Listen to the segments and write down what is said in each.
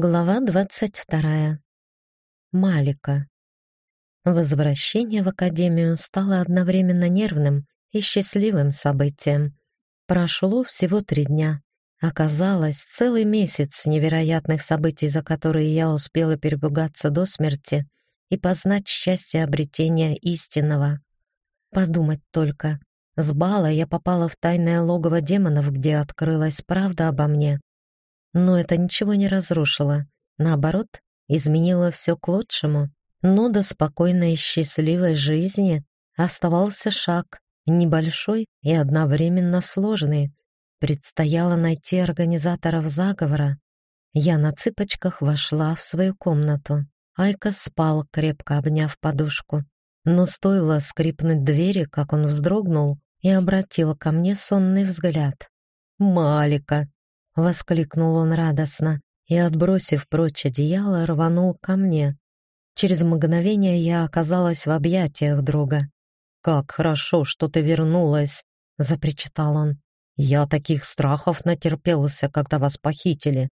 Глава двадцать вторая. Малика. Возвращение в академию стало одновременно нервным и счастливым событием. Прошло всего три дня. Оказалось, целый месяц невероятных событий, за которые я успела перепугаться до смерти и познать счастье обретения истинного. Подумать только. С бала я попала в тайное логово демонов, где открылась правда обо мне. Но это ничего не разрушило. Наоборот, изменило все к лучшему. Но до спокойной и счастливой жизни оставался шаг, небольшой и одновременно сложный. Предстояло найти организаторов заговора. Я на цыпочках вошла в свою комнату. Айка спал, крепко обняв подушку. Но стоило скрипнуть двери, как он вздрогнул и обратил ко мне сонный взгляд. «Малика!» — воскликнул он радостно и, отбросив прочь одеяло, рванул ко мне. Через мгновение я оказалась в объятиях друга. «Как хорошо, что ты вернулась!» — запричитал он. «Я таких страхов натерпелся, когда вас похитили».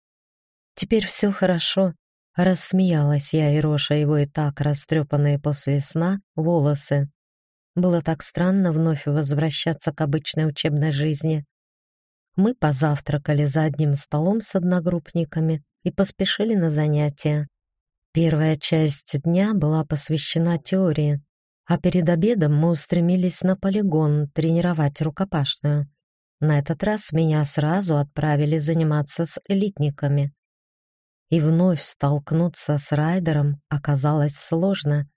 «Теперь все хорошо», — рассмеялась я и роша его и так растрепанные после сна волосы. Было так странно вновь возвращаться к обычной учебной жизни. Мы позавтракали за одним столом с одногруппниками и поспешили на занятия. Первая часть дня была посвящена теории, а перед обедом мы устремились на полигон тренировать рукопашную. На этот раз меня сразу отправили заниматься с элитниками. И вновь столкнуться с райдером оказалось сложно.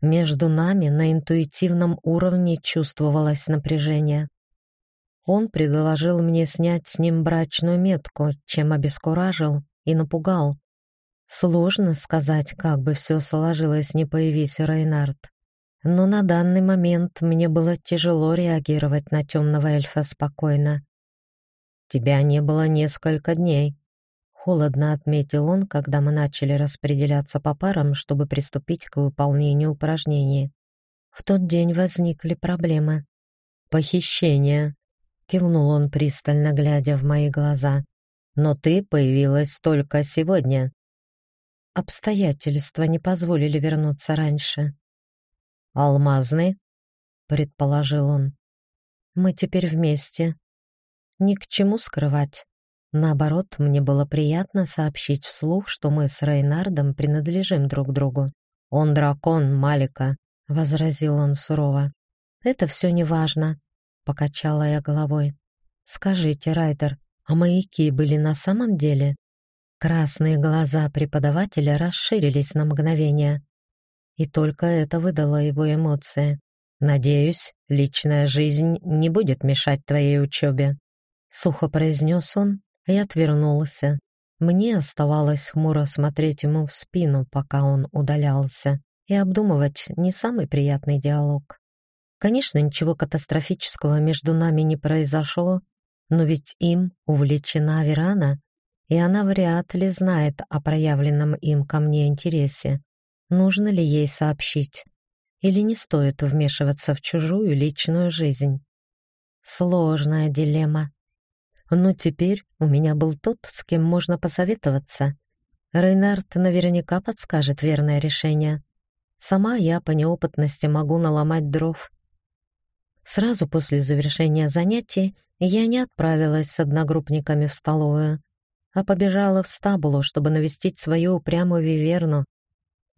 Между нами на интуитивном уровне чувствовалось напряжение. Он предложил мне снять с ним брачную метку, чем обескуражил и напугал. Сложно сказать, как бы все сложилось, не появись Рейнард. Но на данный момент мне было тяжело реагировать на темного эльфа спокойно. «Тебя не было несколько дней», Холодно отметил он, когда мы начали распределяться по парам, чтобы приступить к выполнению упражнений. В тот день возникли проблемы. «Похищение», — кивнул он, пристально глядя в мои глаза. «Но ты появилась только сегодня». Обстоятельства не позволили вернуться раньше. «Алмазный?» — предположил он. «Мы теперь вместе. Ни к чему скрывать. Наоборот, мне было приятно сообщить вслух, что мы с Рейнардом принадлежим друг другу. «Он дракон, Малика», — возразил он сурово. «Это все неважно», — покачала я головой. «Скажите, Райдер, а маяки были на самом деле?» Красные глаза преподавателя расширились на мгновение. И только это выдало его эмоции. «Надеюсь, личная жизнь не будет мешать твоей учебе», — сухо произнес он и отвернулся. Мне оставалось хмуро смотреть ему в спину, пока он удалялся, и обдумывать не самый приятный диалог. Конечно, ничего катастрофического между нами не произошло, но ведь им увлечена Верана, и она вряд ли знает о проявленном им ко мне интересе. Нужно ли ей сообщить? Или не стоит вмешиваться в чужую личную жизнь? Сложная дилемма. Но теперь у меня был тот, с кем можно посоветоваться. Рейнард наверняка подскажет верное решение. Сама я по неопытности могу наломать дров. Сразу после завершения занятий я не отправилась с одногруппниками в столовую, а побежала в стабулу, чтобы навестить свою упрямую виверну.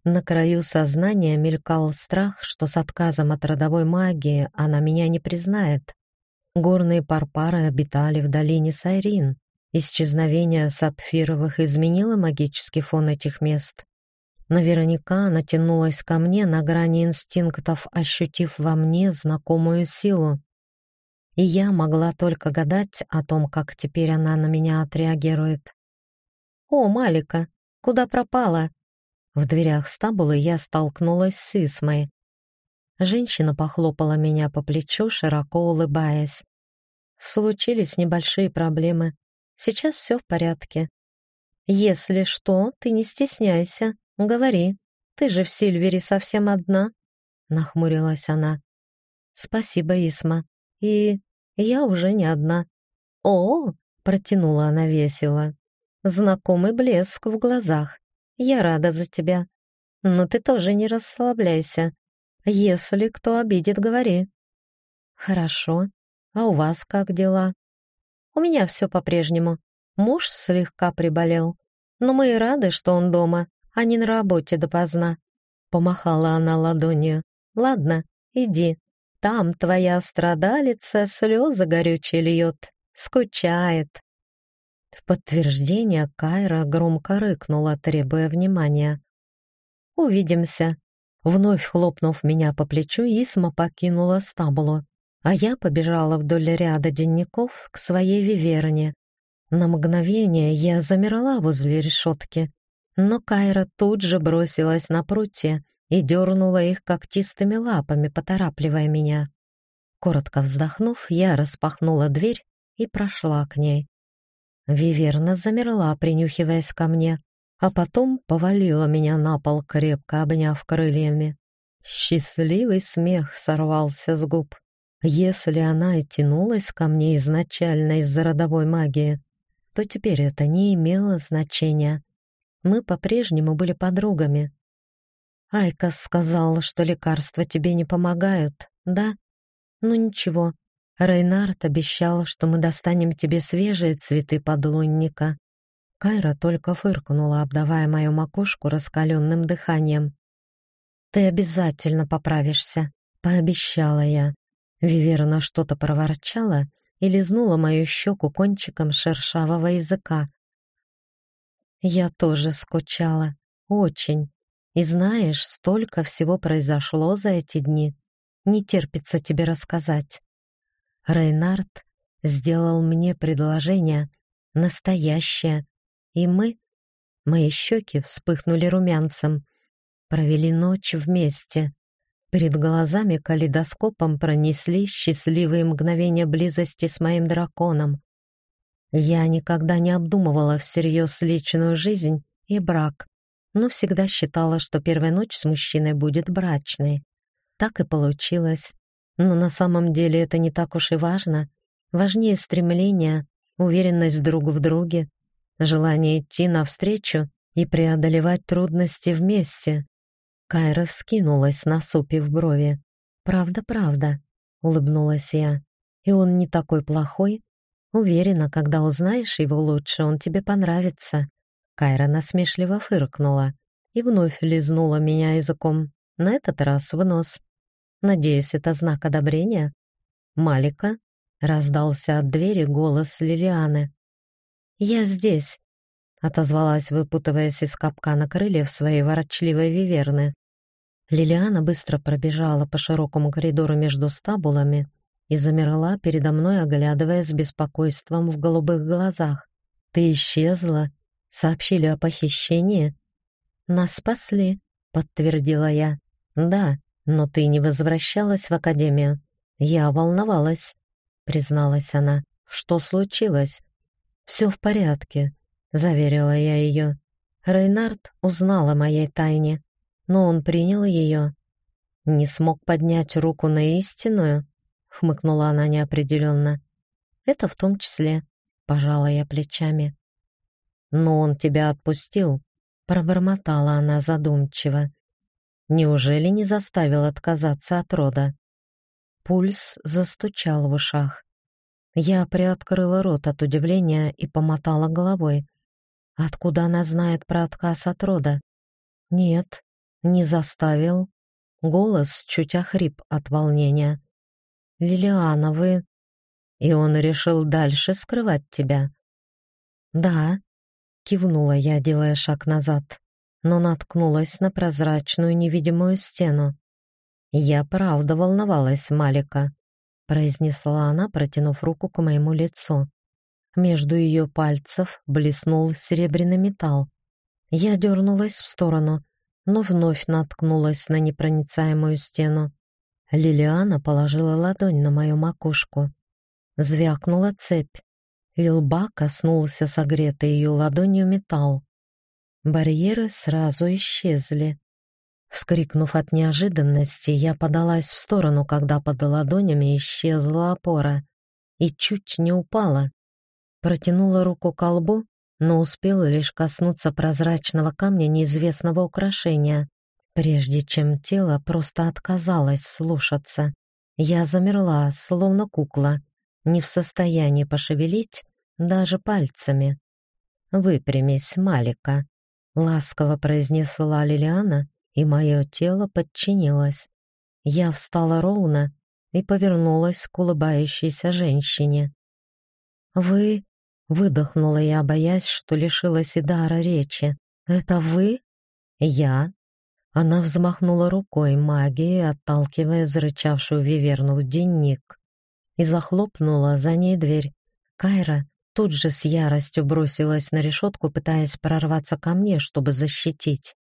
На краю сознания мелькал страх, что с отказом от родовой магии она меня не признает. Горные парпары обитали в долине Сайрин. Исчезновение сапфировых изменило магический фон этих мест. Наверняка она тянулась ко мне на грани инстинктов, ощутив во мне знакомую силу. И я могла только гадать о том, как теперь она на меня отреагирует. «О, Малика, куда пропала?» В дверях стабулы я столкнулась с Исмой. Женщина похлопала меня по плечу, широко улыбаясь. Случились небольшие проблемы. Сейчас все в порядке. Если что, ты не стесняйся, говори. Ты же в Сильвере совсем одна, нахмурилась она. Спасибо, Исма. И я уже не одна. О, протянула она весело. знакомый блеск в глазах. Я рада за тебя. Но ты тоже не расслабляйся. Если кто обидит, говори. Хорошо. А у вас как дела? У меня все по-прежнему. Муж слегка приболел. Но мы и рады, что он дома, а не на работе допоздна. Помахала она ладонью. Ладно, иди. Там твоя страдалица слезы горючие льет. Скучает. В подтверждение Кайра громко рыкнула, требуя внимания. «Увидимся». Вновь хлопнув меня по плечу, Исма покинула стаблу, а я побежала вдоль ряда денников к своей виверне. На мгновение я замерла возле решетки, но Кайра тут же бросилась на прутья и дернула их когтистыми лапами, поторапливая меня. Коротко вздохнув, я распахнула дверь и прошла к ней. Виверна замерла, принюхиваясь ко мне, а потом повалила меня на пол, крепко обняв крыльями. Счастливый смех сорвался с губ. Если она и тянулась ко мне изначально из-за родовой магии, то теперь это не имело значения. Мы по-прежнему были подругами. Айка сказала, что лекарства тебе не помогают, да? Ну ничего, Рейнард обещал, что мы достанем тебе свежие цветы подлунника. Кайра только фыркнула, обдавая мою макушку раскаленным дыханием. «Ты обязательно поправишься», — пообещала я. Виверна что-то проворчала и лизнула мою щеку кончиком шершавого языка. Я тоже скучала. Очень. И знаешь, столько всего произошло за эти дни. Не терпится тебе рассказать. Рейнард сделал мне предложение, настоящее, и мы, мои щеки вспыхнули румянцем, провели ночь вместе. Перед глазами калейдоскопом пронеслись счастливые мгновения близости с моим драконом. Я никогда не обдумывала всерьез личную жизнь и брак, но всегда считала, что первая ночь с мужчиной будет брачной. Так и получилось. Но на самом деле это не так уж и важно. Важнее стремление, уверенность друг в друге, желание идти навстречу и преодолевать трудности вместе. Кайра вскинулась, насупив брови. «Правда, правда», — улыбнулась я. «И он не такой плохой. Уверена, когда узнаешь его лучше, он тебе понравится». Кайра насмешливо фыркнула и вновь лизнула меня языком, на этот раз в нос. Надеюсь, это знак одобрения. Малика раздался от двери голос Лилианы. Я здесь, отозвалась, выпутываясь из капкана крыльев своей ворочливой виверны. Лилиана быстро пробежала по широкому коридору между стабулами и замерла передо мной, оглядывая с беспокойством в голубых глазах. «Ты исчезла? Сообщили о похищении?» «Нас спасли», — подтвердила я. «Да, но ты не возвращалась в академию. Я волновалась, призналась она. Что случилось? Все в порядке, заверила я ее. Рейнард узнал о моей тайне, но он принял ее. Не смог поднять руку на истинную, хмыкнула она неопределенно. Это в том числе, пожала я плечами. Но он тебя отпустил, пробормотала она задумчиво. Неужели не заставил отказаться от рода? Пульс застучал в ушах. Я приоткрыла рот от удивления и помотала головой. Откуда она знает про отказ от рода? Нет, не заставил. Голос чуть охрип от волнения. Лилиана, вы... И он решил дальше скрывать тебя. Да, кивнула я, делая шаг назад но наткнулась на прозрачную невидимую стену. «Я правда волновалась, Малика», — произнесла она, протянув руку к моему лицу. Между ее пальцев блеснул серебряный металл. Я дернулась в сторону, но вновь наткнулась на непроницаемую стену. Лилиана положила ладонь на мою макушку. Звякнула цепь, и лба коснулся согретый ее ладонью металл. Барьеры сразу исчезли. Вскрикнув от неожиданности, я подалась в сторону, когда под ладонями исчезла опора и чуть не упала. Протянула руку к колбу, но успел лишь коснуться прозрачного камня неизвестного украшения, прежде чем тело просто отказалось слушаться. Я замерла, словно кукла, не в состоянии пошевелить даже пальцами. «Выпрямись, Малика», — ласково произнесла Лилиана, и мое тело подчинилось. Я встала ровно и повернулась к улыбающейся женщине. «Вы...» — выдохнула я, боясь, что лишилась и дара речи. «Это вы?» «Я...» Она взмахнула рукой магией, отталкивая зарычавшую виверну в денник, и захлопнула за ней дверь. Кайра тут же с яростью бросилась на решетку, пытаясь прорваться ко мне, чтобы защитить.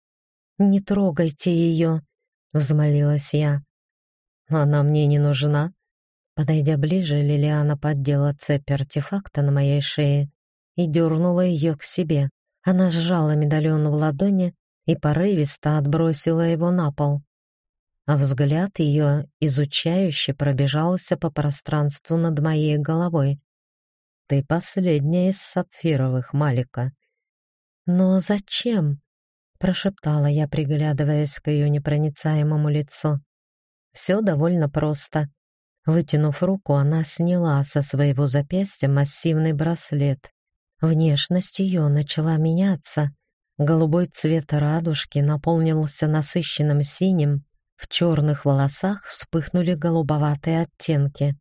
«Не трогайте ее!» — взмолилась я. «Она мне не нужна». Подойдя ближе, Лилиана поддела цепь артефакта на моей шее и дернула ее к себе. Она сжала медальон в ладони и порывисто отбросила его на пол. А взгляд ее изучающе пробежался по пространству над моей головой. «Ты последняя из сапфировых, Малика». «Но зачем?» — прошептала я, приглядываясь к ее непроницаемому лицу. Все довольно просто. Вытянув руку, она сняла со своего запястья массивный браслет. Внешность ее начала меняться. Голубой цвет радужки наполнился насыщенным синим, в черных волосах вспыхнули голубоватые оттенки,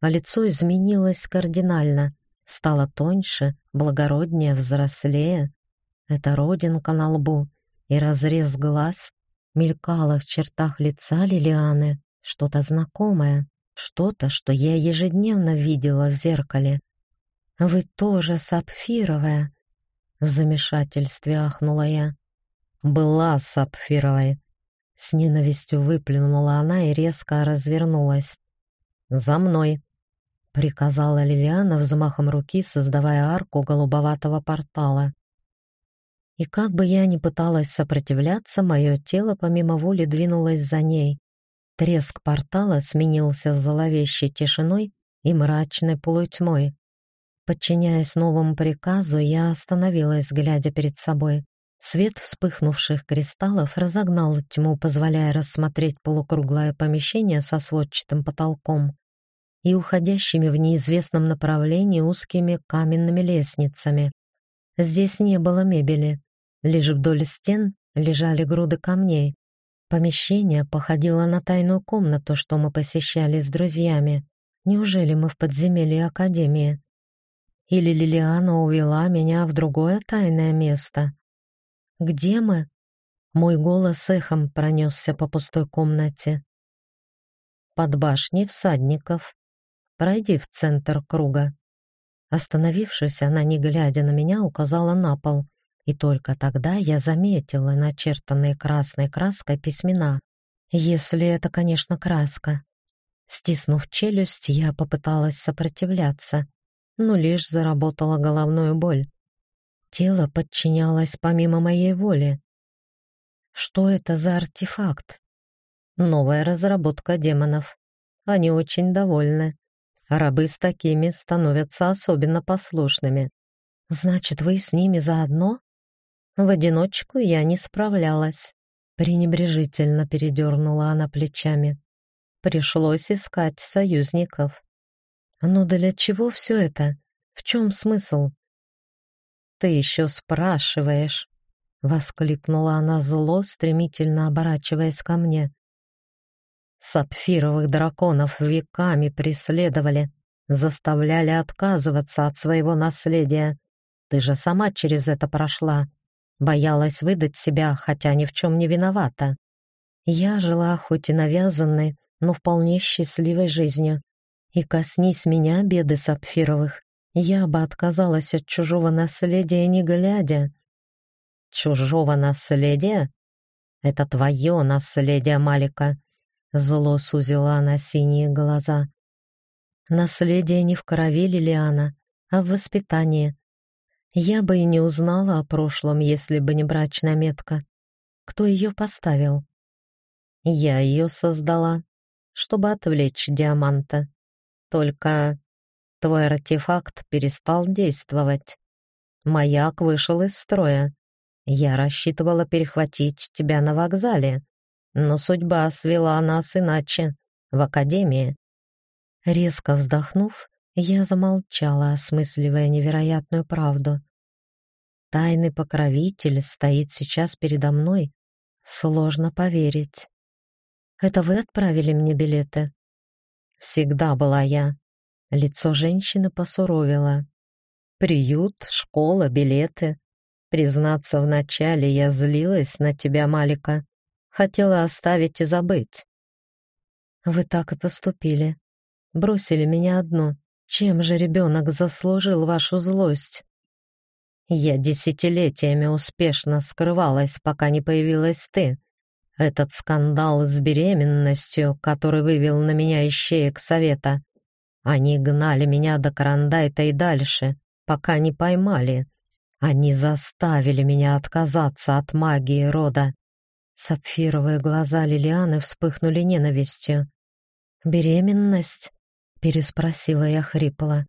а лицо изменилось кардинально, стало тоньше, благороднее, взрослее. Это родинка на лбу и разрез глаз мелькало в чертах лица Лилианы что-то знакомое, что-то, что я ежедневно видела в зеркале. «Вы тоже сапфировая?» В замешательстве ахнула я. «Была сапфировой». С ненавистью выплюнула она и резко развернулась. «За мной!» — приказала Лилиана взмахом руки, создавая арку голубоватого портала. И как бы я ни пыталась сопротивляться, мое тело помимо воли двинулось за ней. Треск портала сменился зловещей тишиной и мрачной полутьмой. Подчиняясь новому приказу, я остановилась, глядя перед собой. Свет вспыхнувших кристаллов разогнал тьму, позволяя рассмотреть полукруглое помещение со сводчатым потолком и уходящими в неизвестном направлении узкими каменными лестницами. Здесь не было мебели, Лишь вдоль стен лежали груды камней. Помещение походило на тайную комнату, что мы посещали с друзьями. Неужели мы в подземелье Академии? Или Лилиана увела меня в другое тайное место? Где мы? Мой голос эхом пронесся по пустой комнате. Под башней всадников. Пройди в центр круга. Остановившись, она, не глядя на меня, указала на пол — и только тогда я заметила начертанные красной краской письмена. Если это, конечно, краска. Стиснув челюсть, я попыталась сопротивляться, но лишь заработала головную боль. Тело подчинялось помимо моей воли. Что это за артефакт? Новая разработка демонов. Они очень довольны. Рабы с такими становятся особенно послушными. Значит, вы с ними заодно? В одиночку я не справлялась. Пренебрежительно передернула она плечами. Пришлось искать союзников. Но для чего все это? В чем смысл? Ты еще спрашиваешь, воскликнула она зло, стремительно оборачиваясь ко мне. Сапфировых драконов веками преследовали, заставляли отказываться от своего наследия. Ты же сама через это прошла. Боялась выдать себя, хотя ни в чем не виновата. Я жила хоть и навязанной, но вполне счастливой жизнью. И коснись меня беды сапфировых, я бы отказалась от чужого наследия, не глядя. Чужого наследия? Это твое наследие, Малика. Зло сузила она синие глаза. Наследие не в крови Лилиана, а в воспитании. Я бы и не узнала о прошлом, если бы не брачная метка. Кто ее поставил? Я ее создала, чтобы отвлечь диаманта. Только твой артефакт перестал действовать. Маяк вышел из строя. Я рассчитывала перехватить тебя на вокзале, но судьба свела нас иначе, в академии». Резко вздохнув, я замолчала, осмысливая невероятную правду. Тайный покровитель стоит сейчас передо мной. Сложно поверить. Это вы отправили мне билеты? Всегда была я. Лицо женщины посуровило. Приют, школа, билеты. Признаться, вначале я злилась на тебя, Малика. Хотела оставить и забыть. Вы так и поступили. Бросили меня одну. Чем же ребенок заслужил вашу злость? Я десятилетиями успешно скрывалась, пока не появилась ты. Этот скандал с беременностью, который вывел на меня ищеек совета. Они гнали меня до Карандайта и дальше, пока не поймали. Они заставили меня отказаться от магии рода. Сапфировые глаза Лилианы вспыхнули ненавистью. «Беременность?» — переспросила я хрипло.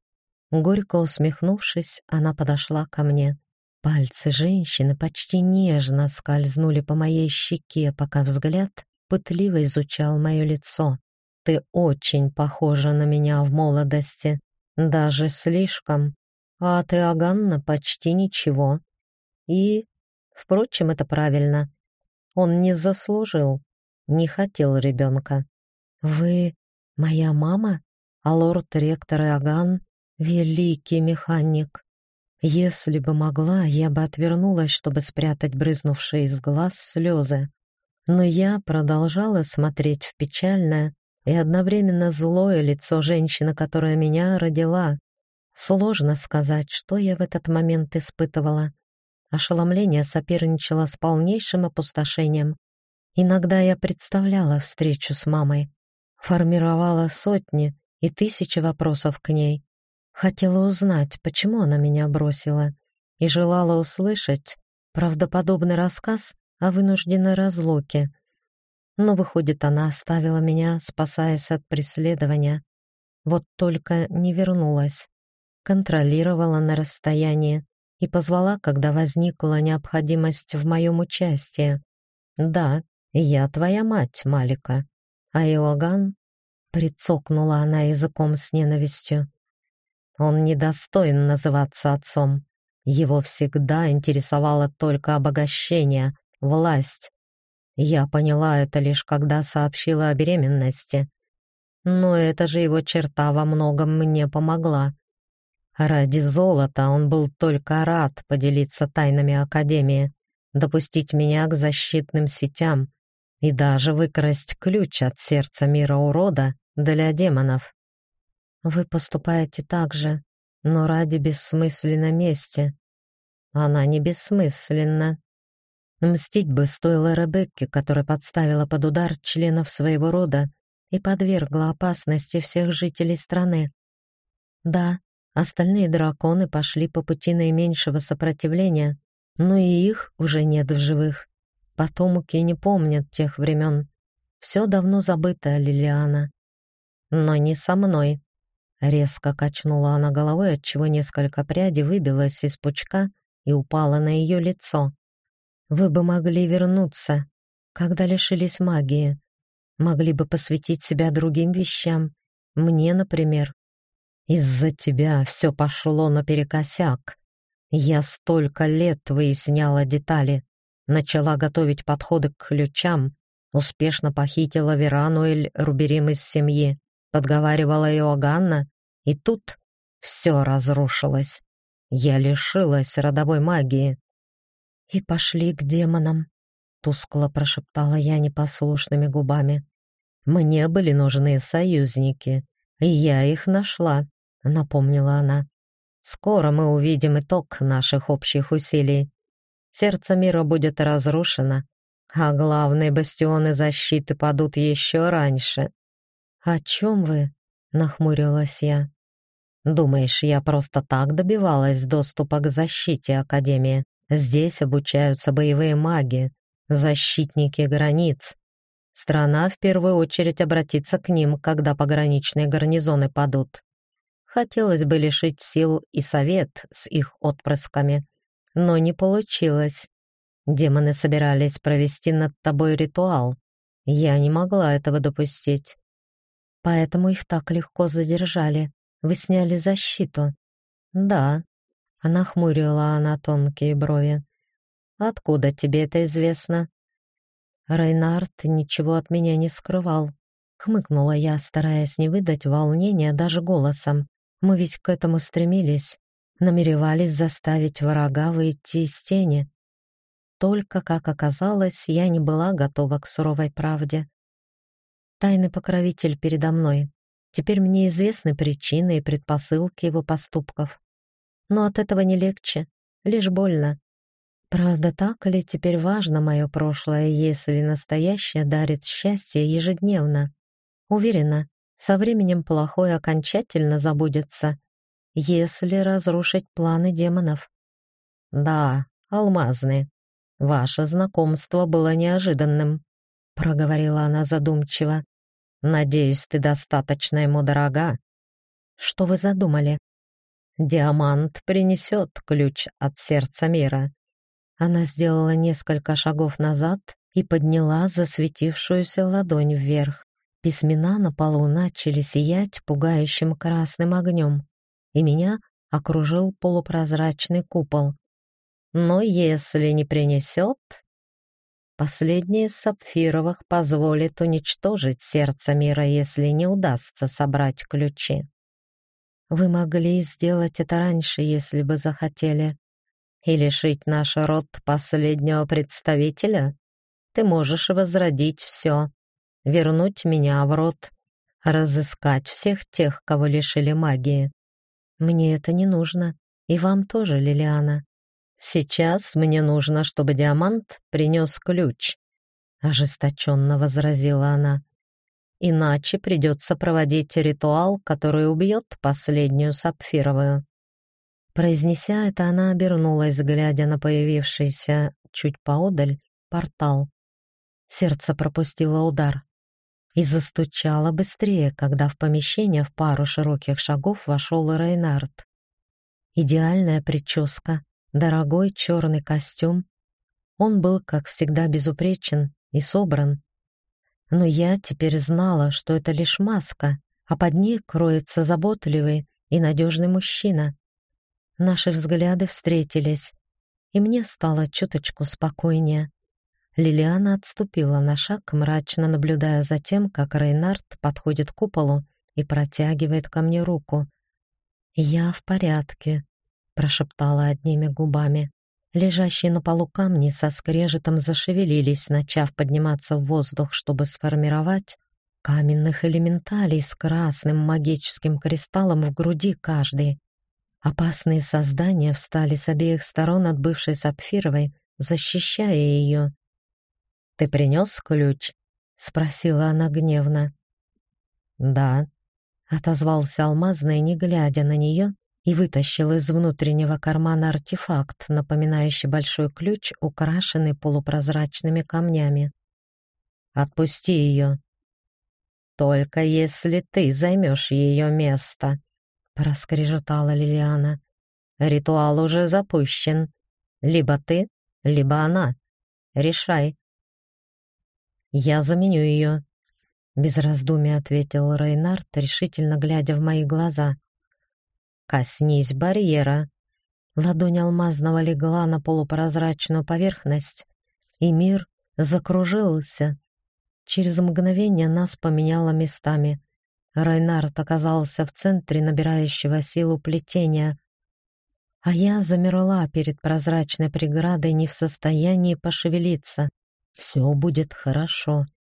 Горько усмехнувшись, она подошла ко мне. Пальцы женщины почти нежно скользнули по моей щеке, пока взгляд пытливо изучал мое лицо. «Ты очень похожа на меня в молодости, даже слишком, а ты, Аганна, почти ничего. И, впрочем, это правильно. Он не заслужил, не хотел ребенка. Вы моя мама, а лорд-ректор Иоганн Великий механик. Если бы могла, я бы отвернулась, чтобы спрятать брызнувшие из глаз слезы. Но я продолжала смотреть в печальное и одновременно злое лицо женщины, которая меня родила. Сложно сказать, что я в этот момент испытывала. Ошеломление соперничало с полнейшим опустошением. Иногда я представляла встречу с мамой, формировала сотни и тысячи вопросов к ней, Хотела узнать, почему она меня бросила, и желала услышать правдоподобный рассказ о вынужденной разлуке. Но, выходит, она оставила меня, спасаясь от преследования. Вот только не вернулась. Контролировала на расстоянии и позвала, когда возникла необходимость в моем участии. «Да, я твоя мать, Малика». А Иоганн прицокнула она языком с ненавистью. Он недостоин называться отцом. Его всегда интересовало только обогащение, власть. Я поняла это лишь когда сообщила о беременности. Но эта же его черта во многом мне помогла. Ради золота он был только рад поделиться тайнами Академии, допустить меня к защитным сетям и даже выкрасть ключ от сердца мира урода для демонов. Вы поступаете так же, но ради бессмысленной мести. Она не бессмысленна. Мстить бы стоило Ребекке, которая подставила под удар членов своего рода и подвергла опасности всех жителей страны. Да, остальные драконы пошли по пути наименьшего сопротивления, но и их уже нет в живых. Потомки не помнят тех времен. Все давно забыто, Лилиана. Но не со мной. Резко качнула она головой, отчего несколько прядей выбилось из пучка и упало на ее лицо. «Вы бы могли вернуться, когда лишились магии. Могли бы посвятить себя другим вещам. Мне, например. Из-за тебя все пошло наперекосяк. Я столько лет выясняла детали, начала готовить подходы к ключам, успешно похитила Верануэль Руберим из семьи подговаривала Иоганна, и тут все разрушилось. Я лишилась родовой магии. «И пошли к демонам», — тускло прошептала я непослушными губами. «Мне были нужны союзники, и я их нашла», — напомнила она. «Скоро мы увидим итог наших общих усилий. Сердце мира будет разрушено, а главные бастионы защиты падут еще раньше. «О чем вы?» — нахмурилась я. «Думаешь, я просто так добивалась доступа к защите Академии? Здесь обучаются боевые маги, защитники границ. Страна в первую очередь обратится к ним, когда пограничные гарнизоны падут. Хотелось бы лишить сил и совет с их отпрысками, но не получилось. Демоны собирались провести над тобой ритуал. Я не могла этого допустить. Поэтому их так легко задержали. Вы сняли защиту. Да. Она хмурила она тонкие брови. Откуда тебе это известно? Рейнард ничего от меня не скрывал. Хмыкнула я, стараясь не выдать волнения даже голосом. Мы ведь к этому стремились, намеревались заставить врага выйти из тени. Только, как оказалось, я не была готова к суровой правде. Тайный покровитель передо мной. Теперь мне известны причины и предпосылки его поступков. Но от этого не легче, лишь больно. Правда, так ли теперь важно мое прошлое, если настоящее дарит счастье ежедневно? Уверена, со временем плохое окончательно забудется, если разрушить планы демонов. Да, алмазный. Ваше знакомство было неожиданным, проговорила она задумчиво. Надеюсь, ты достаточно ему дорога. Что вы задумали? Диамант принесет ключ от сердца мира. Она сделала несколько шагов назад и подняла засветившуюся ладонь вверх. Письмена на полу начали сиять пугающим красным огнем, и меня окружил полупрозрачный купол. Но если не принесет, последний из сапфировых позволит уничтожить сердце мира, если не удастся собрать ключи. Вы могли сделать это раньше, если бы захотели, и лишить наш род последнего представителя, ты можешь возродить все, вернуть меня в род, разыскать всех тех, кого лишили магии. Мне это не нужно, и вам тоже, Лилиана. Сейчас мне нужно, чтобы Диамант принес ключ, ожесточенно возразила она. Иначе придется проводить ритуал, который убьет последнюю сапфировую. Произнеся это, она обернулась, глядя на появившийся чуть поодаль портал. Сердце пропустило удар и застучало быстрее, когда в помещение в пару широких шагов вошел Рейнард. Идеальная прическа, дорогой черный костюм. Он был, как всегда, безупречен и собран. Но я теперь знала, что это лишь маска, а под ней кроется заботливый и надежный мужчина. Наши взгляды встретились, и мне стало чуточку спокойнее. Лилиана отступила на шаг, мрачно наблюдая за тем, как Рейнард подходит к куполу и протягивает ко мне руку. «Я в порядке», — прошептала одними губами. Лежащие на полу камни со скрежетом зашевелились, начав подниматься в воздух, чтобы сформировать каменных элементалей с красным магическим кристаллом в груди каждый. Опасные создания встали с обеих сторон от бывшей сапфировой, защищая ее. «Ты принес ключ?» — спросила она гневно. «Да», — отозвался алмазный, не глядя на нее, и вытащил из внутреннего кармана артефакт, напоминающий большой ключ, украшенный полупрозрачными камнями. «Отпусти ее. Только если ты займешь ее место», проскрежетала Лилиана. Ритуал уже запущен. Либо ты, либо она. Решай. Я заменю ее. Без раздумий ответил Рейнард, решительно глядя в мои глаза. Коснись барьера. Ладонь алмазного легла на полупрозрачную поверхность, и мир закружился. Через мгновение нас поменяло местами. Райнард оказался в центре набирающего силу плетения, а я замерла перед прозрачной преградой, не в состоянии пошевелиться. «Все будет хорошо», —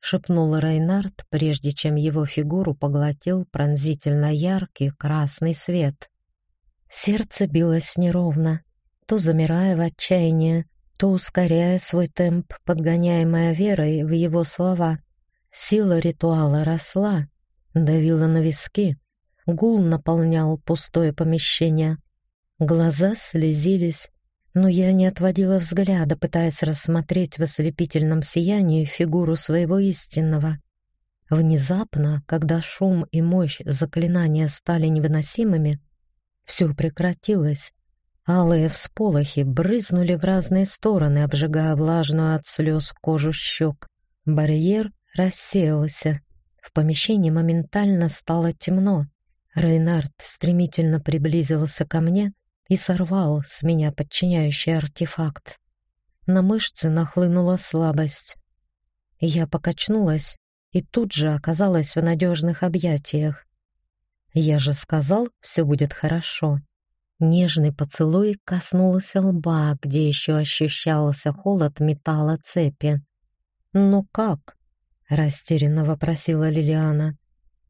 шепнул Рейнард, прежде чем его фигуру поглотил пронзительно яркий красный свет. Сердце билось неровно, то замирая в отчаянии, то ускоряя свой темп, подгоняемая верой в его слова. Сила ритуала росла, давила на виски. Гул наполнял пустое помещение. Глаза слезились, но я не отводила взгляда, пытаясь рассмотреть в ослепительном сиянии фигуру своего истинного. Внезапно, когда шум и мощь заклинания стали невыносимыми, все прекратилось. Алые всполохи брызнули в разные стороны, обжигая влажную от слез кожу щек. Барьер рассеялся. В помещении моментально стало темно. Рейнард стремительно приблизился ко мне и сорвал с меня подчиняющий артефакт. На мышцы нахлынула слабость. Я покачнулась и тут же оказалась в надежных объятиях. Я же сказал, все будет хорошо. Нежный поцелуй коснулся лба, где еще ощущался холод металла цепи. «Ну как?» — растерянно вопросила Лилиана.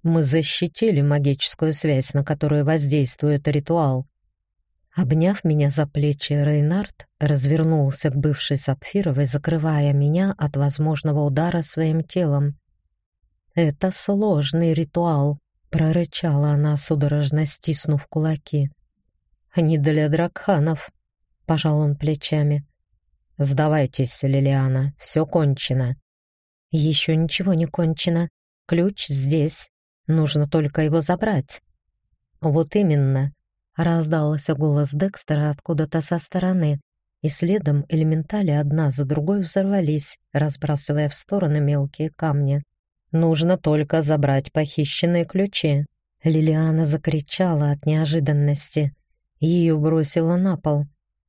«Мы защитили магическую связь, на которую воздействует ритуал». Обняв меня за плечи, Рейнард развернулся к бывшей Сапфировой, закрывая меня от возможного удара своим телом. «Это сложный ритуал», — прорычала она, судорожно стиснув кулаки. «Не для дракханов», — пожал он плечами. «Сдавайтесь, Лилиана, все кончено». «Еще ничего не кончено. Ключ здесь. Нужно только его забрать». «Вот именно», — раздался голос Декстера откуда-то со стороны, и следом элементали одна за другой взорвались, разбрасывая в стороны мелкие камни. «Нужно только забрать похищенные ключи». Лилиана закричала от неожиданности. Ее бросило на пол.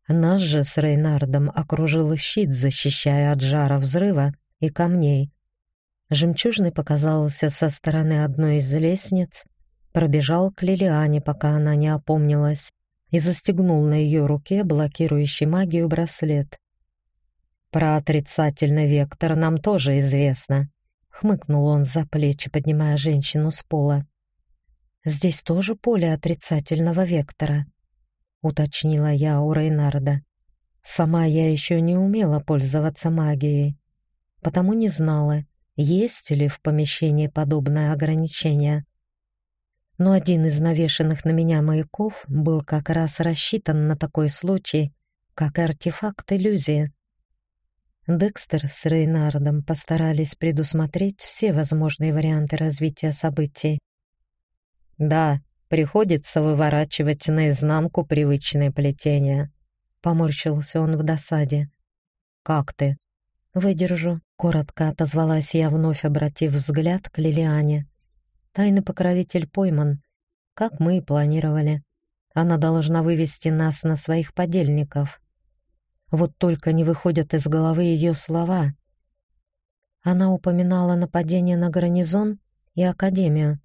Нас же с Рейнардом окружил щит, защищая от жара взрыва и камней. Жемчужный показался со стороны одной из лестниц, пробежал к Лилиане, пока она не опомнилась, и застегнул на ее руке блокирующий магию браслет. «Про отрицательный вектор нам тоже известно», — хмыкнул он за плечи, поднимая женщину с пола. «Здесь тоже поле отрицательного вектора», — уточнила я у Рейнарда. Сама я еще не умела пользоваться магией, потому не знала, есть ли в помещении подобное ограничение. Но один из навешанных на меня маяков был как раз рассчитан на такой случай, как артефакт иллюзии. Декстер с Рейнардом постарались предусмотреть все возможные варианты развития событий. Да, Приходится выворачивать наизнанку привычные плетения. Поморщился он в досаде. «Как ты?» «Выдержу», — коротко отозвалась я, вновь обратив взгляд к Лилиане. «Тайный покровитель пойман, как мы и планировали. Она должна вывести нас на своих подельников. Вот только не выходят из головы ее слова. Она упоминала нападение на гарнизон и академию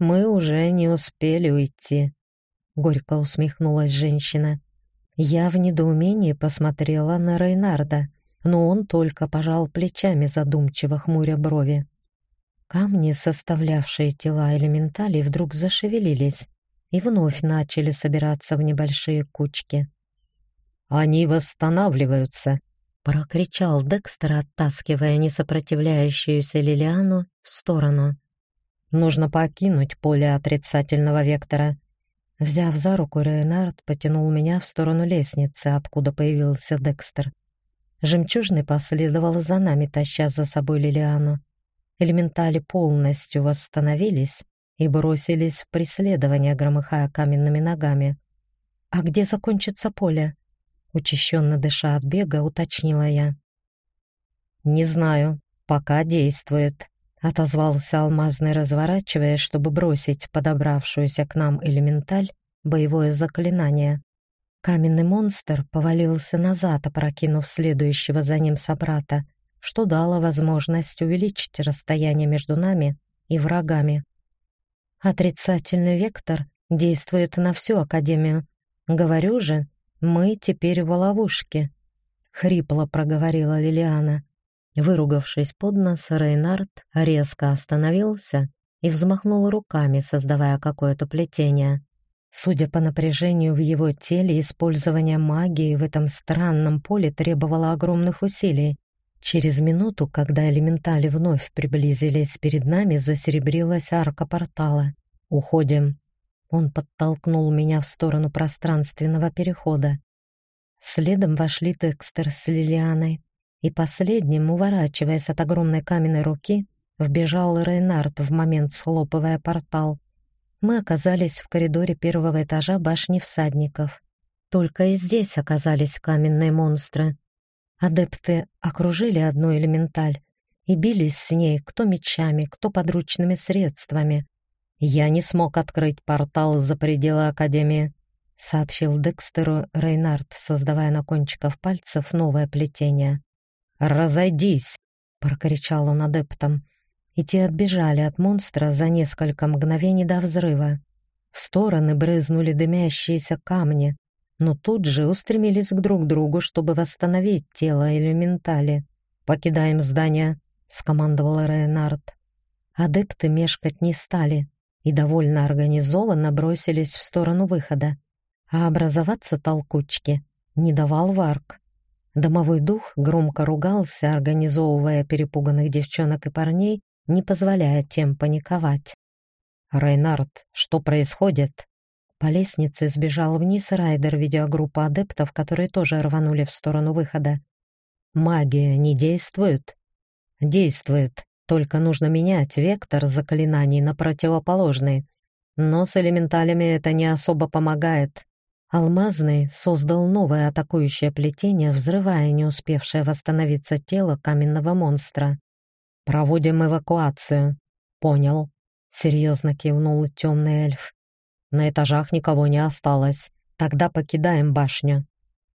мы уже не успели уйти», — горько усмехнулась женщина. Я в недоумении посмотрела на Рейнарда, но он только пожал плечами, задумчиво хмуря брови. Камни, составлявшие тела элементалей, вдруг зашевелились и вновь начали собираться в небольшие кучки. «Они восстанавливаются!» — прокричал Декстер, оттаскивая несопротивляющуюся Лилиану в сторону. Нужно покинуть поле отрицательного вектора. Взяв за руку, Рейнард потянул меня в сторону лестницы, откуда появился Декстер. Жемчужный последовал за нами, таща за собой Лилиану. Элементали полностью восстановились и бросились в преследование, громыхая каменными ногами. «А где закончится поле?» Учащенно дыша от бега, уточнила я. «Не знаю. Пока действует», отозвался алмазный, разворачиваясь, чтобы бросить подобравшуюся к нам элементаль боевое заклинание. Каменный монстр повалился назад, опрокинув следующего за ним собрата, что дало возможность увеличить расстояние между нами и врагами. Отрицательный вектор действует на всю Академию. Говорю же, мы теперь в ловушке. Хрипло проговорила Лилиана. Выругавшись под нос, Рейнард резко остановился и взмахнул руками, создавая какое-то плетение. Судя по напряжению в его теле, использование магии в этом странном поле требовало огромных усилий. Через минуту, когда элементали вновь приблизились перед нами, засеребрилась арка портала. «Уходим». Он подтолкнул меня в сторону пространственного перехода. Следом вошли Декстер с Лилианой, и последним, уворачиваясь от огромной каменной руки, вбежал Рейнард в момент схлопывая портал. Мы оказались в коридоре первого этажа башни всадников. Только и здесь оказались каменные монстры. Адепты окружили одну элементаль и бились с ней кто мечами, кто подручными средствами. Я не смог открыть портал за пределы Академии, сообщил Декстеру Рейнард, создавая на кончиках пальцев новое плетение. «Разойдись!» — прокричал он адептам, и те отбежали от монстра за несколько мгновений до взрыва. В стороны брызнули дымящиеся камни, но тут же устремились к друг другу, чтобы восстановить тело элементали. «Покидаем здание», — скомандовал Рейнард. Адепты мешкать не стали и довольно организованно бросились в сторону выхода а образоваться толкучки не давал Варк. Домовой дух громко ругался, организовывая перепуганных девчонок и парней, не позволяя тем паниковать. «Рейнард, что происходит?» По лестнице сбежал вниз Райдер, ведя группу адептов, которые тоже рванули в сторону выхода. «Магия не действует?» «Действует, только нужно менять вектор заклинаний на противоположный. Но с элементалями это не особо помогает. Алмазный создал новое атакующее плетение, взрывая не успевшее восстановиться тело каменного монстра. «Проводим эвакуацию». «Понял», — серьезно кивнул темный эльф. «На этажах никого не осталось. Тогда покидаем башню».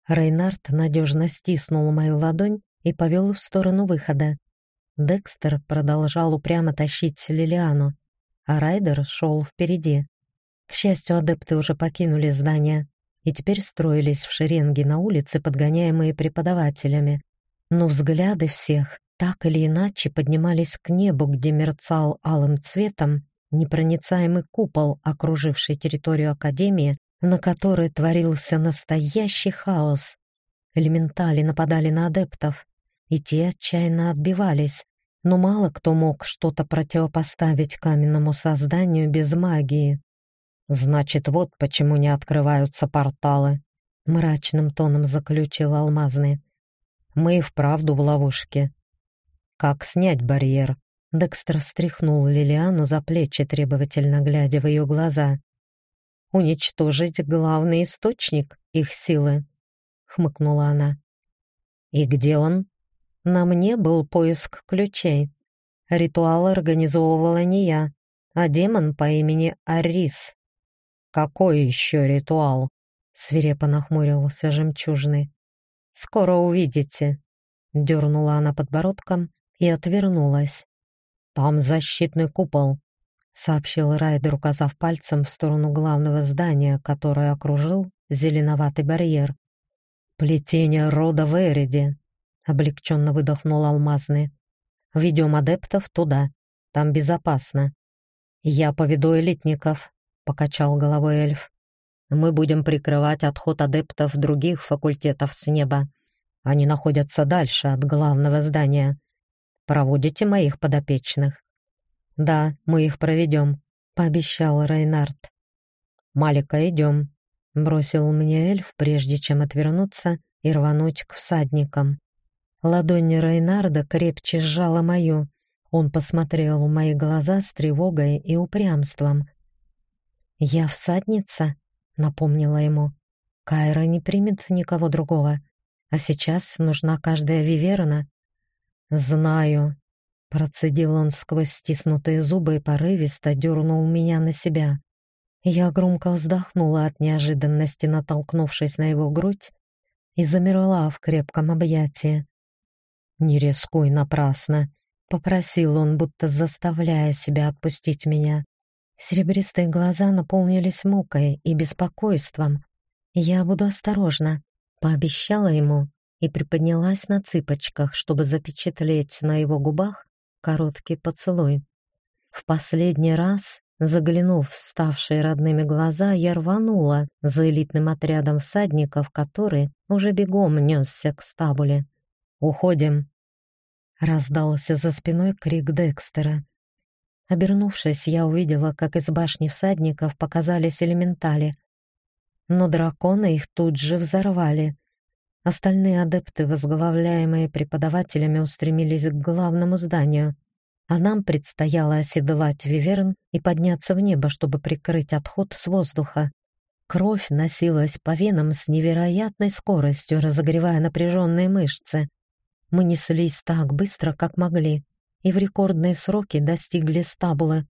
Рейнард надежно стиснул мою ладонь и повел в сторону выхода. Декстер продолжал упрямо тащить Лилиану, а Райдер шел впереди. К счастью, адепты уже покинули здание, и теперь строились в шеренги на улице, подгоняемые преподавателями. Но взгляды всех так или иначе поднимались к небу, где мерцал алым цветом непроницаемый купол, окруживший территорию Академии, на которой творился настоящий хаос. Элементали нападали на адептов, и те отчаянно отбивались, но мало кто мог что-то противопоставить каменному созданию без магии. Значит, вот почему не открываются порталы, мрачным тоном заключил Алмазный. Мы и вправду в ловушке. Как снять барьер? Декстер встряхнул Лилиану за плечи, требовательно глядя в ее глаза. «Уничтожить главный источник их силы», — хмыкнула она. «И где он?» «На мне был поиск ключей. Ритуал организовывала не я, а демон по имени Арис. «Какой еще ритуал?» — свирепо нахмурился жемчужный. «Скоро увидите», — дернула она подбородком и отвернулась. «Там защитный купол», — сообщил Райдер, указав пальцем в сторону главного здания, которое окружил зеленоватый барьер. «Плетение рода Вериди», — облегченно выдохнул Алмазный. «Ведем адептов туда, там безопасно. Я поведу элитников, — покачал головой эльф. «Мы будем прикрывать отход адептов других факультетов с неба. Они находятся дальше от главного здания. Проводите моих подопечных». «Да, мы их проведем», — пообещал Рейнард. «Малика, идем», — бросил мне эльф, прежде чем отвернуться и рвануть к всадникам. Ладонь Рейнарда крепче сжала мою. Он посмотрел в мои глаза с тревогой и упрямством. «Я всадница», — напомнила ему. «Кайра не примет никого другого, а сейчас нужна каждая виверна». «Знаю», — процедил он сквозь стиснутые зубы и порывисто дернул меня на себя. Я громко вздохнула от неожиданности, натолкнувшись на его грудь, и замерла в крепком объятии. «Не рискуй напрасно», — попросил он, будто заставляя себя отпустить меня. Серебристые глаза наполнились мукой и беспокойством. «Я буду осторожна», — пообещала ему и приподнялась на цыпочках, чтобы запечатлеть на его губах короткий поцелуй. В последний раз, заглянув в ставшие родными глаза, я рванула за элитным отрядом всадников, который уже бегом несся к стабуле. «Уходим!» Раздался за спиной крик Декстера. Обернувшись, я увидела, как из башни всадников показались элементали. Но драконы их тут же взорвали. Остальные адепты, возглавляемые преподавателями, устремились к главному зданию. а нам предстояло оседлать виверн и подняться в небо, чтобы прикрыть отход с воздуха. Кровь носилась по венам с невероятной скоростью, разогревая напряженные мышцы. Мы неслись так быстро, как могли, и в рекордные сроки достигли стабулы.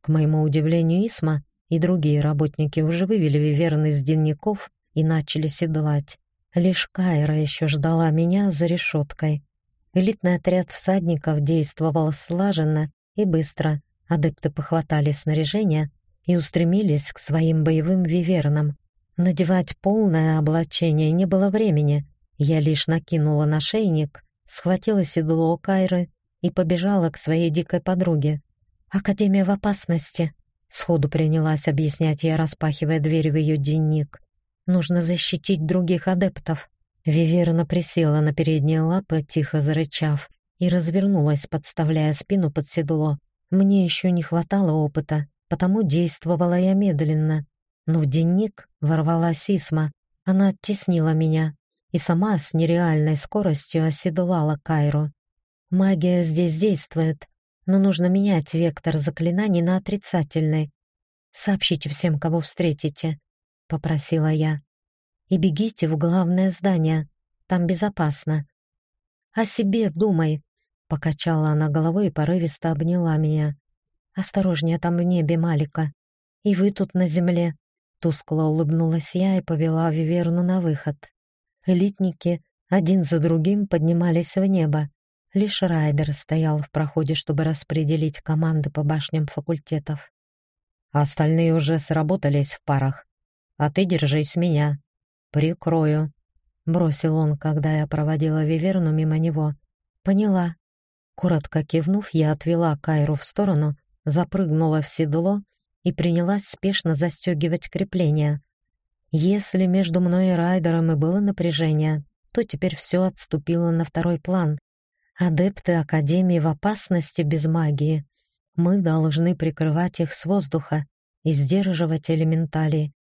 К моему удивлению, Исма и другие работники уже вывели виверн из денников и начали седлать. Лишь Кайра еще ждала меня за решеткой. Элитный отряд всадников действовал слаженно и быстро. Адепты похватали снаряжение и устремились к своим боевым вивернам. Надевать полное облачение не было времени. Я лишь накинула нашейник, схватила седло Кайры и побежала к своей дикой подруге. «Академия в опасности», — сходу принялась объяснять я, распахивая дверь в ее денник. Нужно защитить других адептов. Виверна присела на передние лапы, тихо зарычав, и развернулась, подставляя спину под седло. Мне еще не хватало опыта, потому действовала я медленно. Но в денник ворвалась Исма. Она оттеснила меня и сама с нереальной скоростью оседлала Кайру. Магия здесь действует, но нужно менять вектор заклинаний на отрицательный. Сообщите всем, кого встретите попросила я. И бегите в главное здание, там безопасно. О себе думай, покачала она головой и порывисто обняла меня. Осторожнее там в небе, Малика. И вы тут на земле. Тускло улыбнулась я и повела Виверну на выход. Элитники один за другим поднимались в небо. Лишь Райдер стоял в проходе, чтобы распределить команды по башням факультетов. Остальные уже сработались в парах а ты держись меня. Прикрою», — бросил он, когда я проводила Виверну мимо него. «Поняла». Коротко кивнув, я отвела Кайру в сторону, запрыгнула в седло и принялась спешно застегивать крепления. Если между мной и Райдером и было напряжение, то теперь все отступило на второй план. Адепты Академии в опасности без магии. Мы должны прикрывать их с воздуха и сдерживать элементали.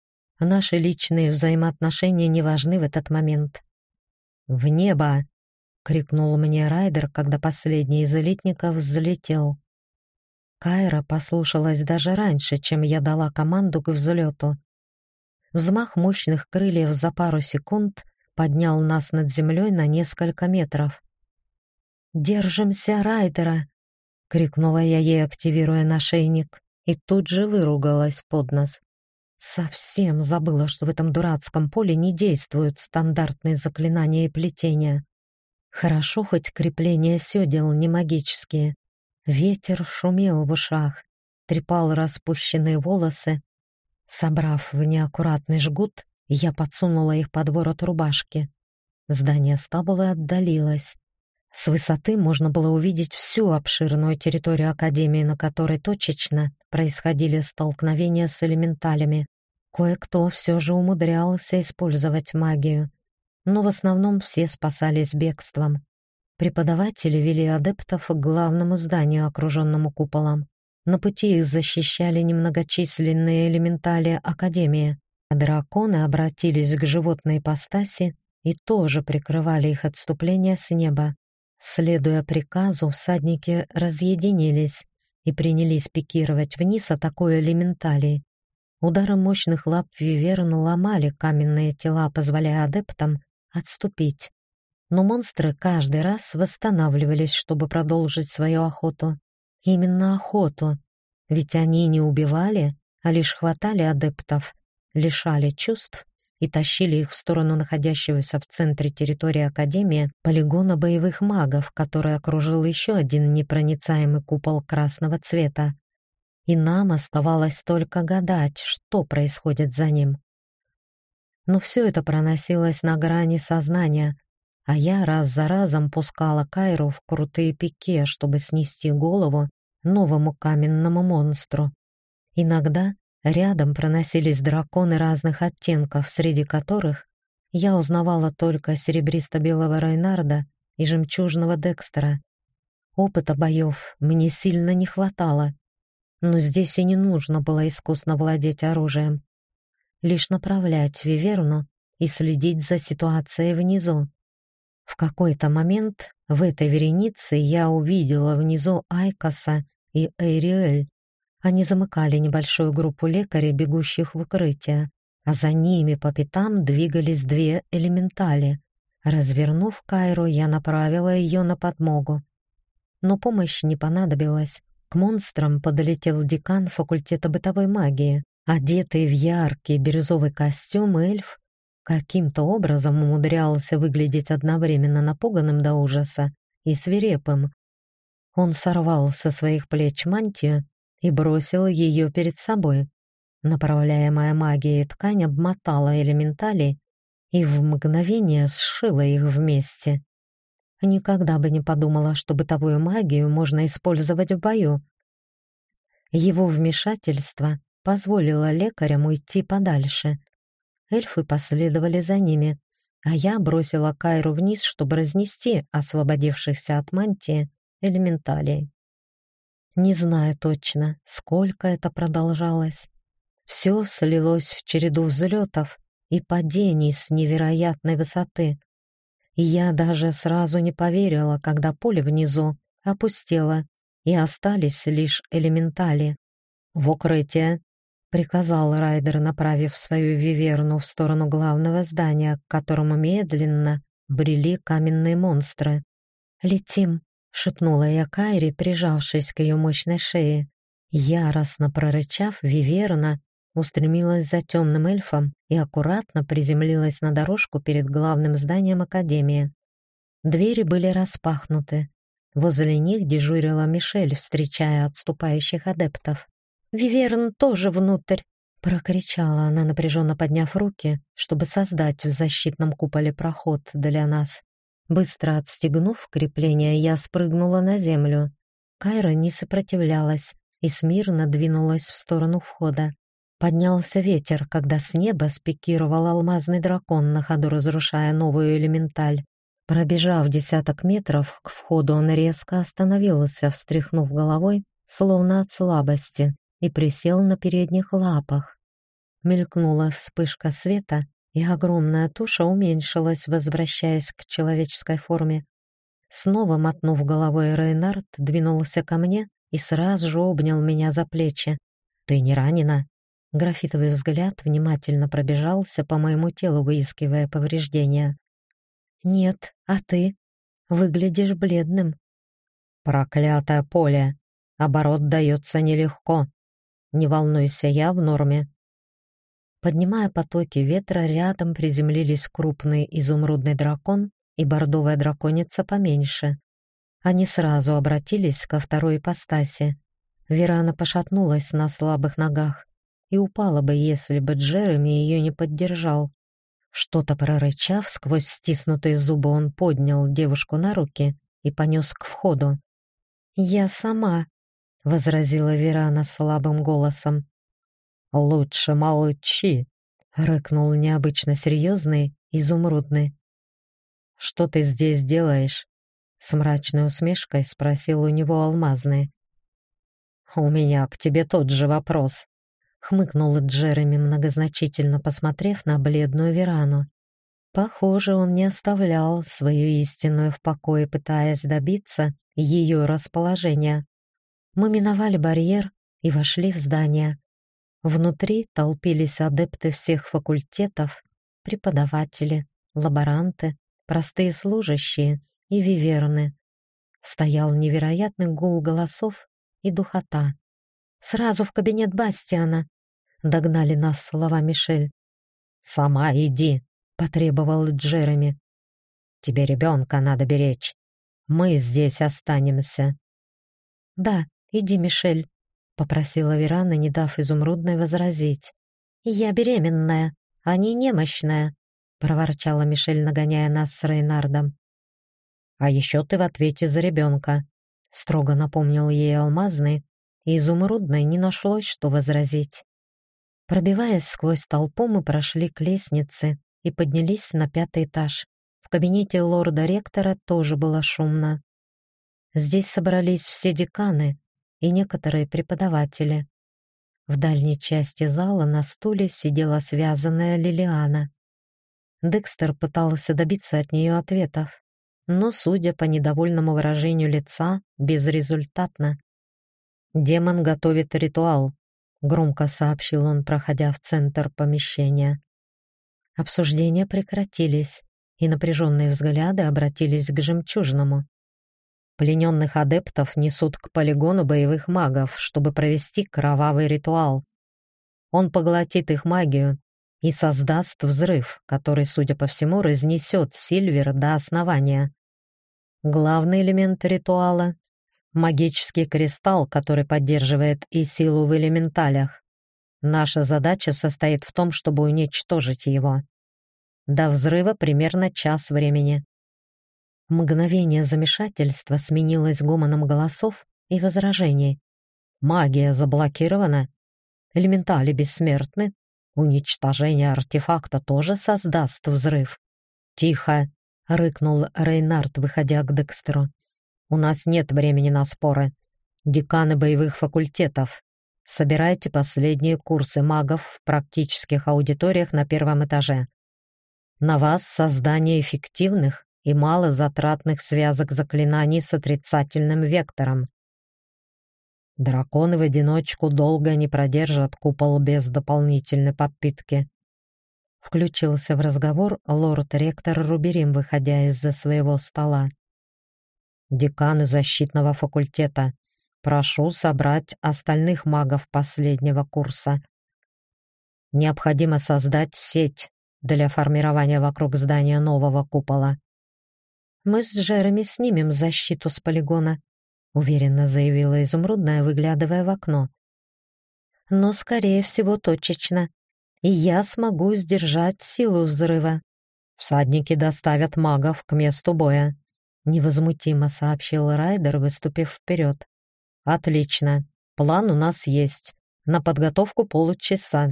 Наши личные взаимоотношения не важны в этот момент. «В небо!» — крикнул мне Райдер, когда последний из элитников взлетел. Кайра послушалась даже раньше, чем я дала команду к взлету. Взмах мощных крыльев за пару секунд поднял нас над землей на несколько метров. «Держимся, Райдера!» — крикнула я ей, активируя нашейник, и тут же выругалась под нос. Совсем забыла, что в этом дурацком поле не действуют стандартные заклинания и плетения. Хорошо хоть крепления сёдел не магические. Ветер шумел в ушах, трепал распущенные волосы. Собрав в неаккуратный жгут, я подсунула их под ворот рубашки. Здание стабулы отдалилось. С высоты можно было увидеть всю обширную территорию Академии, на которой точечно происходили столкновения с элементалями. Кое-кто все же умудрялся использовать магию, но в основном все спасались бегством. Преподаватели вели адептов к главному зданию, окруженному куполом. На пути их защищали немногочисленные элементали Академии, а драконы обратились к животной ипостаси и тоже прикрывали их отступление с неба. Следуя приказу, всадники разъединились и принялись пикировать вниз, атакуя элементалей. Удары мощных лап виверн ломали каменные тела, позволяя адептам отступить. Но монстры каждый раз восстанавливались, чтобы продолжить свою охоту. Именно охоту, ведь они не убивали, а лишь хватали адептов, лишали чувств и тащили их в сторону находящегося в центре территории Академии полигона боевых магов, который окружил еще один непроницаемый купол красного цвета и нам оставалось только гадать, что происходит за ним. Но все это проносилось на грани сознания, а я раз за разом пускала Кайру в крутые пике, чтобы снести голову новому каменному монстру. Иногда рядом проносились драконы разных оттенков, среди которых я узнавала только серебристо-белого Рейнарда и жемчужного Декстера. Опыта боев мне сильно не хватало, но здесь и не нужно было искусно владеть оружием. Лишь направлять Виверну и следить за ситуацией внизу. В какой-то момент В этой веренице я увидела внизу Айкоса и Эйриэль. Они замыкали небольшую группу лекарей, бегущих в укрытие, а за ними по пятам двигались две элементали. Развернув Кайру, я направила ее на подмогу. Но помощь не понадобилась. К монстрам подлетел декан факультета бытовой магии. Одетый в яркий бирюзовый костюм эльф каким-то образом умудрялся выглядеть одновременно напуганным до ужаса и свирепым. Он сорвал со своих плеч мантию и бросил ее перед собой. Направляемая магией ткань обмотала элементали и в мгновение сшила их вместе. Никогда бы не подумала, что бытовую магию можно использовать в бою. Его вмешательство позволило лекарям уйти подальше. Эльфы последовали за ними, а я бросила Кайру вниз, чтобы разнести освободившихся от мантии элементалей. Не знаю точно, сколько это продолжалось. Все слилось в череду взлетов и падений с невероятной высоты я даже сразу не поверила, когда поле внизу опустело, и остались лишь элементали. «В укрытие!» — приказал Райдер, направив свою виверну в сторону главного здания, к которому медленно брели каменные монстры. «Летим!» — шепнула я Кайри, прижавшись к ее мощной шее. Яростно прорычав, виверна устремилась за темным эльфом и аккуратно приземлилась на дорожку перед главным зданием Академии. Двери были распахнуты. Возле них дежурила Мишель, встречая отступающих адептов. «Виверн тоже внутрь!» — прокричала она, напряженно подняв руки, чтобы создать в защитном куполе проход для нас. Быстро отстегнув крепление, я спрыгнула на землю. Кайра не сопротивлялась и смирно двинулась в сторону входа. Поднялся ветер, когда с неба спикировал алмазный дракон, на ходу разрушая новую элементаль. Пробежав десяток метров к входу, он резко остановился, встряхнув головой, словно от слабости, и присел на передних лапах. Мелькнула вспышка света, и огромная туша уменьшилась, возвращаясь к человеческой форме. Снова мотнув головой, Рейнард двинулся ко мне и сразу же обнял меня за плечи. «Ты не ранена?» Графитовый взгляд внимательно пробежался по моему телу, выискивая повреждения. «Нет, а ты? Выглядишь бледным». «Проклятое поле! Оборот дается нелегко. Не волнуйся, я в норме». Поднимая потоки ветра, рядом приземлились крупный изумрудный дракон и бордовая драконица поменьше. Они сразу обратились ко второй ипостаси. Верана пошатнулась на слабых ногах и упала бы, если бы Джереми ее не поддержал. Что-то прорычав сквозь стиснутые зубы, он поднял девушку на руки и понес к входу. «Я сама», — возразила Верана слабым голосом. «Лучше молчи», — рыкнул необычно серьезный, изумрудный. «Что ты здесь делаешь?» — с мрачной усмешкой спросил у него алмазный. «У меня к тебе тот же вопрос», хмыкнул Джереми, многозначительно посмотрев на бледную Верану. Похоже, он не оставлял свою истинную в покое, пытаясь добиться ее расположения. Мы миновали барьер и вошли в здание. Внутри толпились адепты всех факультетов, преподаватели, лаборанты, простые служащие и виверны. Стоял невероятный гул голосов и духота. Сразу в кабинет Бастиана. Догнали нас слова Мишель. «Сама иди», — потребовал Джереми. «Тебе ребенка надо беречь. Мы здесь останемся». «Да, иди, Мишель», — попросила Верана, не дав изумрудной возразить. «Я беременная, а не немощная», — проворчала Мишель, нагоняя нас с Рейнардом. «А еще ты в ответе за ребенка», — строго напомнил ей Алмазный, и изумрудной не нашлось, что возразить. Пробиваясь сквозь толпу, мы прошли к лестнице и поднялись на пятый этаж. В кабинете лорда-ректора тоже было шумно. Здесь собрались все деканы и некоторые преподаватели. В дальней части зала на стуле сидела связанная Лилиана. Декстер пытался добиться от нее ответов, но, судя по недовольному выражению лица, безрезультатно. «Демон готовит ритуал», — громко сообщил он, проходя в центр помещения. Обсуждения прекратились, и напряженные взгляды обратились к жемчужному. Плененных адептов несут к полигону боевых магов, чтобы провести кровавый ритуал. Он поглотит их магию и создаст взрыв, который, судя по всему, разнесет Сильвер до основания. Главный элемент ритуала — магический кристалл, который поддерживает и силу в элементалях. Наша задача состоит в том, чтобы уничтожить его. До взрыва примерно час времени. Мгновение замешательства сменилось гомоном голосов и возражений. Магия заблокирована. Элементали бессмертны. Уничтожение артефакта тоже создаст взрыв. «Тихо!» — рыкнул Рейнард, выходя к Декстеру. «У нас нет времени на споры. Деканы боевых факультетов, собирайте последние курсы магов в практических аудиториях на первом этаже. На вас создание эффективных и малозатратных связок заклинаний с отрицательным вектором. Драконы в одиночку долго не продержат купол без дополнительной подпитки. Включился в разговор лорд-ректор Руберим, выходя из-за своего стола. Деканы защитного факультета, прошу собрать остальных магов последнего курса. Необходимо создать сеть для формирования вокруг здания нового купола. Мы с Джереми снимем защиту с полигона», — уверенно заявила Изумрудная, выглядывая в окно. «Но, скорее всего, точечно. И я смогу сдержать силу взрыва. Всадники доставят магов к месту боя», — невозмутимо сообщил Райдер, выступив вперед. «Отлично. План у нас есть. На подготовку получаса.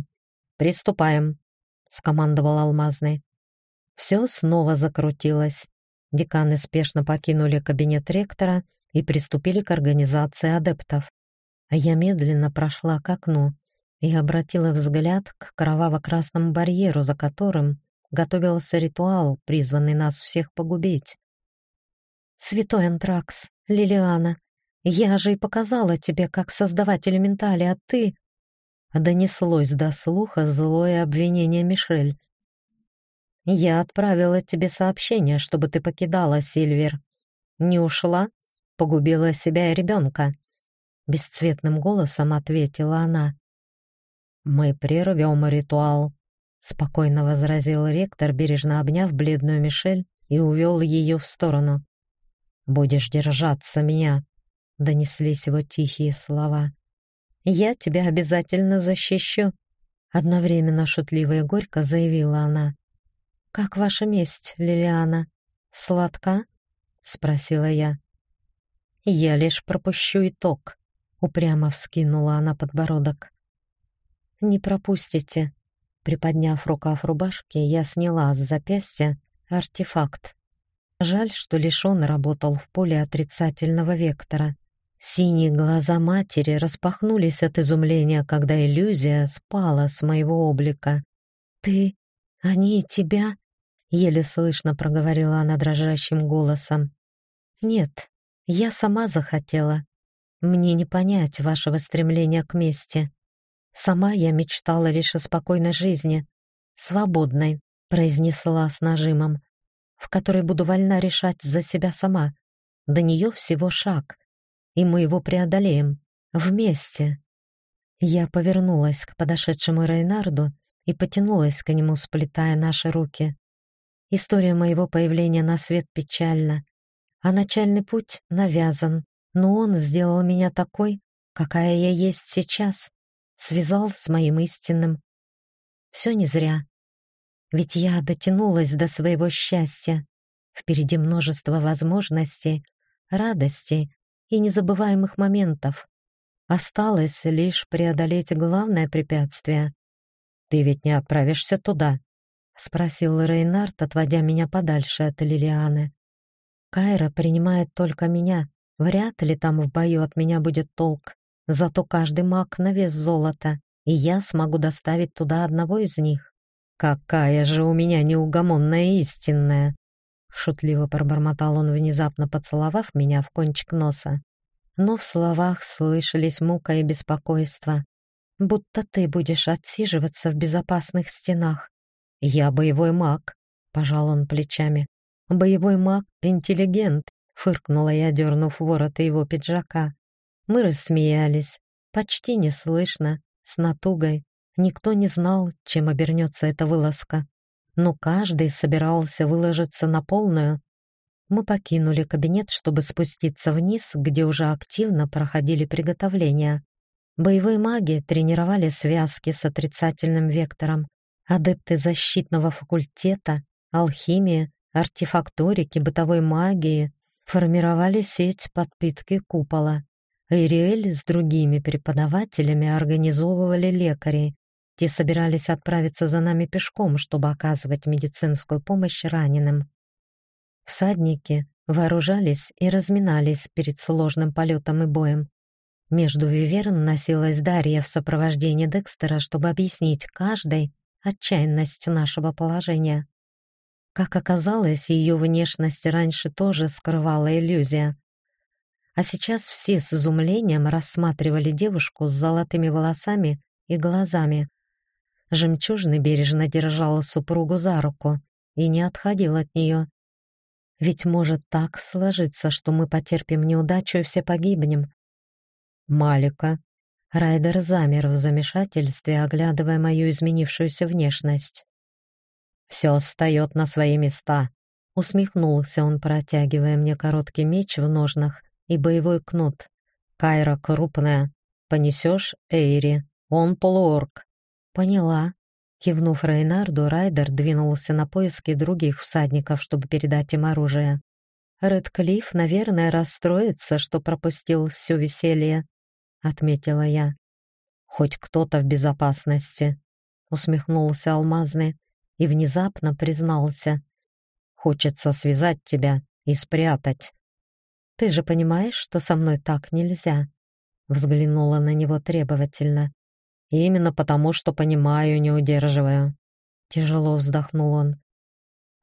Приступаем», — скомандовал Алмазный. Все снова закрутилось. Деканы спешно покинули кабинет ректора и приступили к организации адептов. А я медленно прошла к окну и обратила взгляд к кроваво-красному барьеру, за которым готовился ритуал, призванный нас всех погубить. «Святой Антракс, Лилиана, я же и показала тебе, как создавать элементали, а ты...» Донеслось до слуха злое обвинение Мишель. Я отправила тебе сообщение, чтобы ты покидала Сильвер. Не ушла, погубила себя и ребенка. Бесцветным голосом ответила она. Мы прервем ритуал, спокойно возразил ректор, бережно обняв бледную Мишель и увел ее в сторону. Будешь держаться меня, донеслись его тихие слова. Я тебя обязательно защищу, одновременно шутливо и горько заявила она. «Как ваша месть, Лилиана? Сладка?» — спросила я. «Я лишь пропущу итог», — упрямо вскинула она подбородок. «Не пропустите». Приподняв рукав рубашки, я сняла с запястья артефакт. Жаль, что лишь он работал в поле отрицательного вектора. Синие глаза матери распахнулись от изумления, когда иллюзия спала с моего облика. «Ты «Они тебя?» — еле слышно проговорила она дрожащим голосом. «Нет, я сама захотела. Мне не понять вашего стремления к мести. Сама я мечтала лишь о спокойной жизни, свободной», — произнесла с нажимом, «в которой буду вольна решать за себя сама. До нее всего шаг, и мы его преодолеем. Вместе». Я повернулась к подошедшему Рейнарду и потянулась к нему, сплетая наши руки. История моего появления на свет печальна, а начальный путь навязан, но он сделал меня такой, какая я есть сейчас, связал с моим истинным. Все не зря. Ведь я дотянулась до своего счастья. Впереди множество возможностей, радостей и незабываемых моментов. Осталось лишь преодолеть главное препятствие «Ты ведь не отправишься туда?» — спросил Рейнард, отводя меня подальше от Лилианы. «Кайра принимает только меня. Вряд ли там в бою от меня будет толк. Зато каждый маг на вес золота, и я смогу доставить туда одного из них. Какая же у меня неугомонная истинная!» шутливо пробормотал он, внезапно поцеловав меня в кончик носа. Но в словах слышались мука и беспокойство, будто ты будешь отсиживаться в безопасных стенах. Я боевой маг, пожал он плечами. Боевой маг, интеллигент, фыркнула я, дернув ворот его пиджака. Мы рассмеялись, почти неслышно, с натугой. Никто не знал, чем обернется эта вылазка, но каждый собирался выложиться на полную. Мы покинули кабинет, чтобы спуститься вниз, где уже активно проходили приготовления. Боевые маги тренировали связки с отрицательным вектором, адепты защитного факультета, алхимии, артефакторики, бытовой магии формировали сеть подпитки купола. Ириэль с другими преподавателями организовывали лекарей, те собирались отправиться за нами пешком, чтобы оказывать медицинскую помощь раненым. Всадники вооружались и разминались перед сложным полетом и боем. Между виверн носилась Дарья в сопровождении Декстера, чтобы объяснить каждой отчаянность нашего положения. Как оказалось, ее внешность раньше тоже скрывала иллюзия. А сейчас все с изумлением рассматривали девушку с золотыми волосами и глазами, Жемчужный бережно держал супругу за руку и не отходил от нее. Ведь может так сложиться, что мы потерпим неудачу и все погибнем. Малика. Райдер замер в замешательстве, оглядывая мою изменившуюся внешность. «Все встает на свои места», — усмехнулся он, протягивая мне короткий меч в ножнах и боевой кнут. «Кайра крупная. Понесешь Эйри. Он полуорк. Поняла. Кивнув Рейнарду, Райдер двинулся на поиски других всадников, чтобы передать им оружие. Редклифф, наверное, расстроится, что пропустил все веселье, отметила я. Хоть кто-то в безопасности, усмехнулся Алмазный и внезапно признался: "Хочется связать тебя и спрятать. Ты же понимаешь, что со мной так нельзя?" Взглянула на него требовательно. Именно потому, что понимаю, не удерживаю. Тяжело вздохнул он.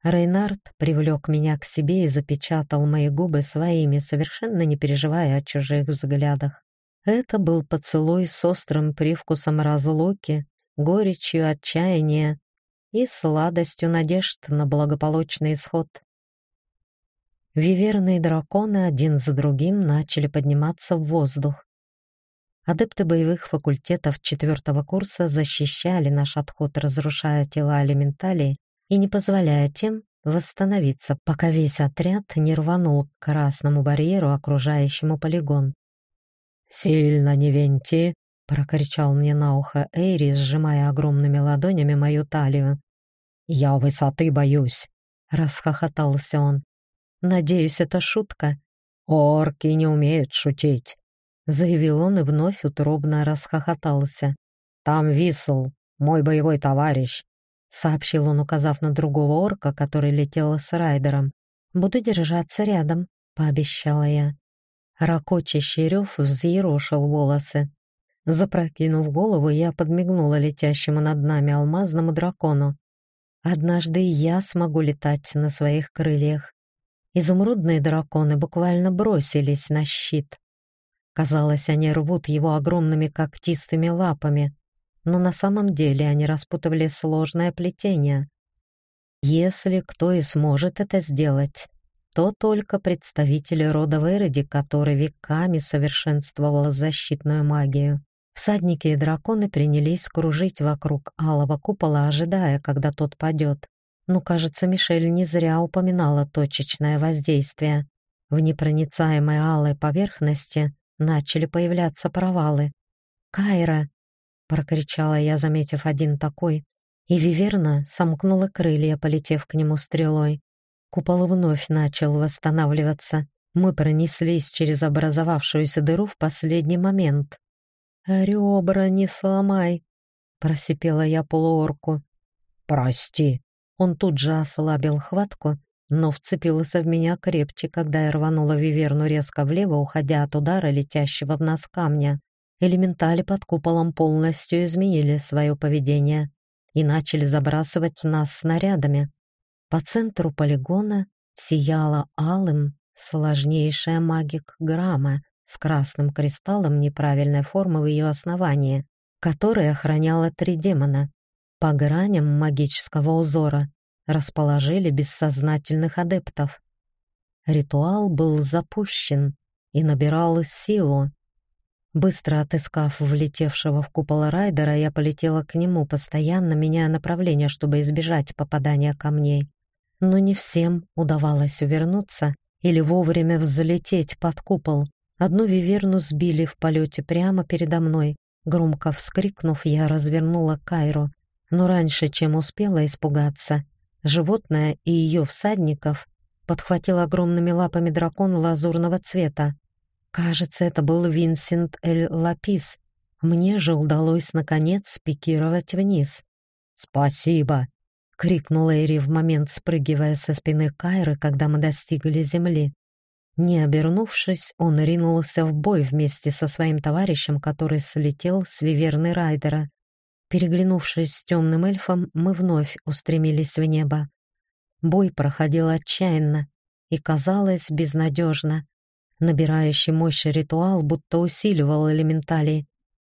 Рейнард привлек меня к себе и запечатал мои губы своими, совершенно не переживая о чужих взглядах. Это был поцелуй с острым привкусом разлуки, горечью отчаяния и сладостью надежд на благополучный исход. Виверные драконы один за другим начали подниматься в воздух. Адепты боевых факультетов четвертого курса защищали наш отход, разрушая тела элементалей и не позволяя тем восстановиться, пока весь отряд не рванул к красному барьеру, окружающему полигон. «Сильно не венти!» — прокричал мне на ухо Эйри, сжимая огромными ладонями мою талию. «Я высоты боюсь!» — расхохотался он. «Надеюсь, это шутка?» «Орки не умеют шутить!» заявил он и вновь утробно расхохотался. Там Висл, мой боевой товарищ, сообщил он, указав на другого орка, который летел с райдером. Буду держаться рядом, пообещала я. Ракочащий рев взъерошил волосы. Запрокинув голову, я подмигнула летящему над нами алмазному дракону. Однажды я смогу летать на своих крыльях. Изумрудные драконы буквально бросились на щит. Казалось, они рвут его огромными когтистыми лапами, но на самом деле они распутывали сложное плетение. Если кто и сможет это сделать, то только представители рода Вероди, который веками совершенствовал защитную магию. Всадники и драконы принялись кружить вокруг алого купола, ожидая, когда тот падет. Но, кажется, Мишель не зря упоминала точечное воздействие. В непроницаемой алой поверхности начали появляться провалы. «Кайра!» — прокричала я, заметив один такой, и Виверна сомкнула крылья, полетев к нему стрелой. Купол вновь начал восстанавливаться. Мы пронеслись через образовавшуюся дыру в последний момент. «Ребра не сломай!» — просипела я полуорку. «Прости!» Он тут же ослабил хватку но вцепился в меня крепче, когда я рванула виверну резко влево, уходя от удара, летящего в нас камня. Элементали под куполом полностью изменили свое поведение и начали забрасывать нас снарядами. По центру полигона сияла алым сложнейшая магик грамма с красным кристаллом неправильной формы в ее основании, который охраняла три демона. По граням магического узора расположили бессознательных адептов. Ритуал был запущен и набирал силу. Быстро отыскав влетевшего в купол райдера, я полетела к нему, постоянно меняя направление, чтобы избежать попадания камней. Но не всем удавалось увернуться или вовремя взлететь под купол. Одну виверну сбили в полете прямо передо мной. Громко вскрикнув, я развернула Кайру, но раньше, чем успела испугаться, животное и ее всадников подхватил огромными лапами дракон лазурного цвета. Кажется, это был Винсент Эль Лапис. Мне же удалось наконец пикировать вниз. «Спасибо!» — крикнула Эри в момент, спрыгивая со спины Кайры, когда мы достигли земли. Не обернувшись, он ринулся в бой вместе со своим товарищем, который слетел с виверны Райдера. Переглянувшись с темным эльфом, мы вновь устремились в небо. Бой проходил отчаянно и, казалось, безнадежно. Набирающий мощь ритуал будто усиливал элементали.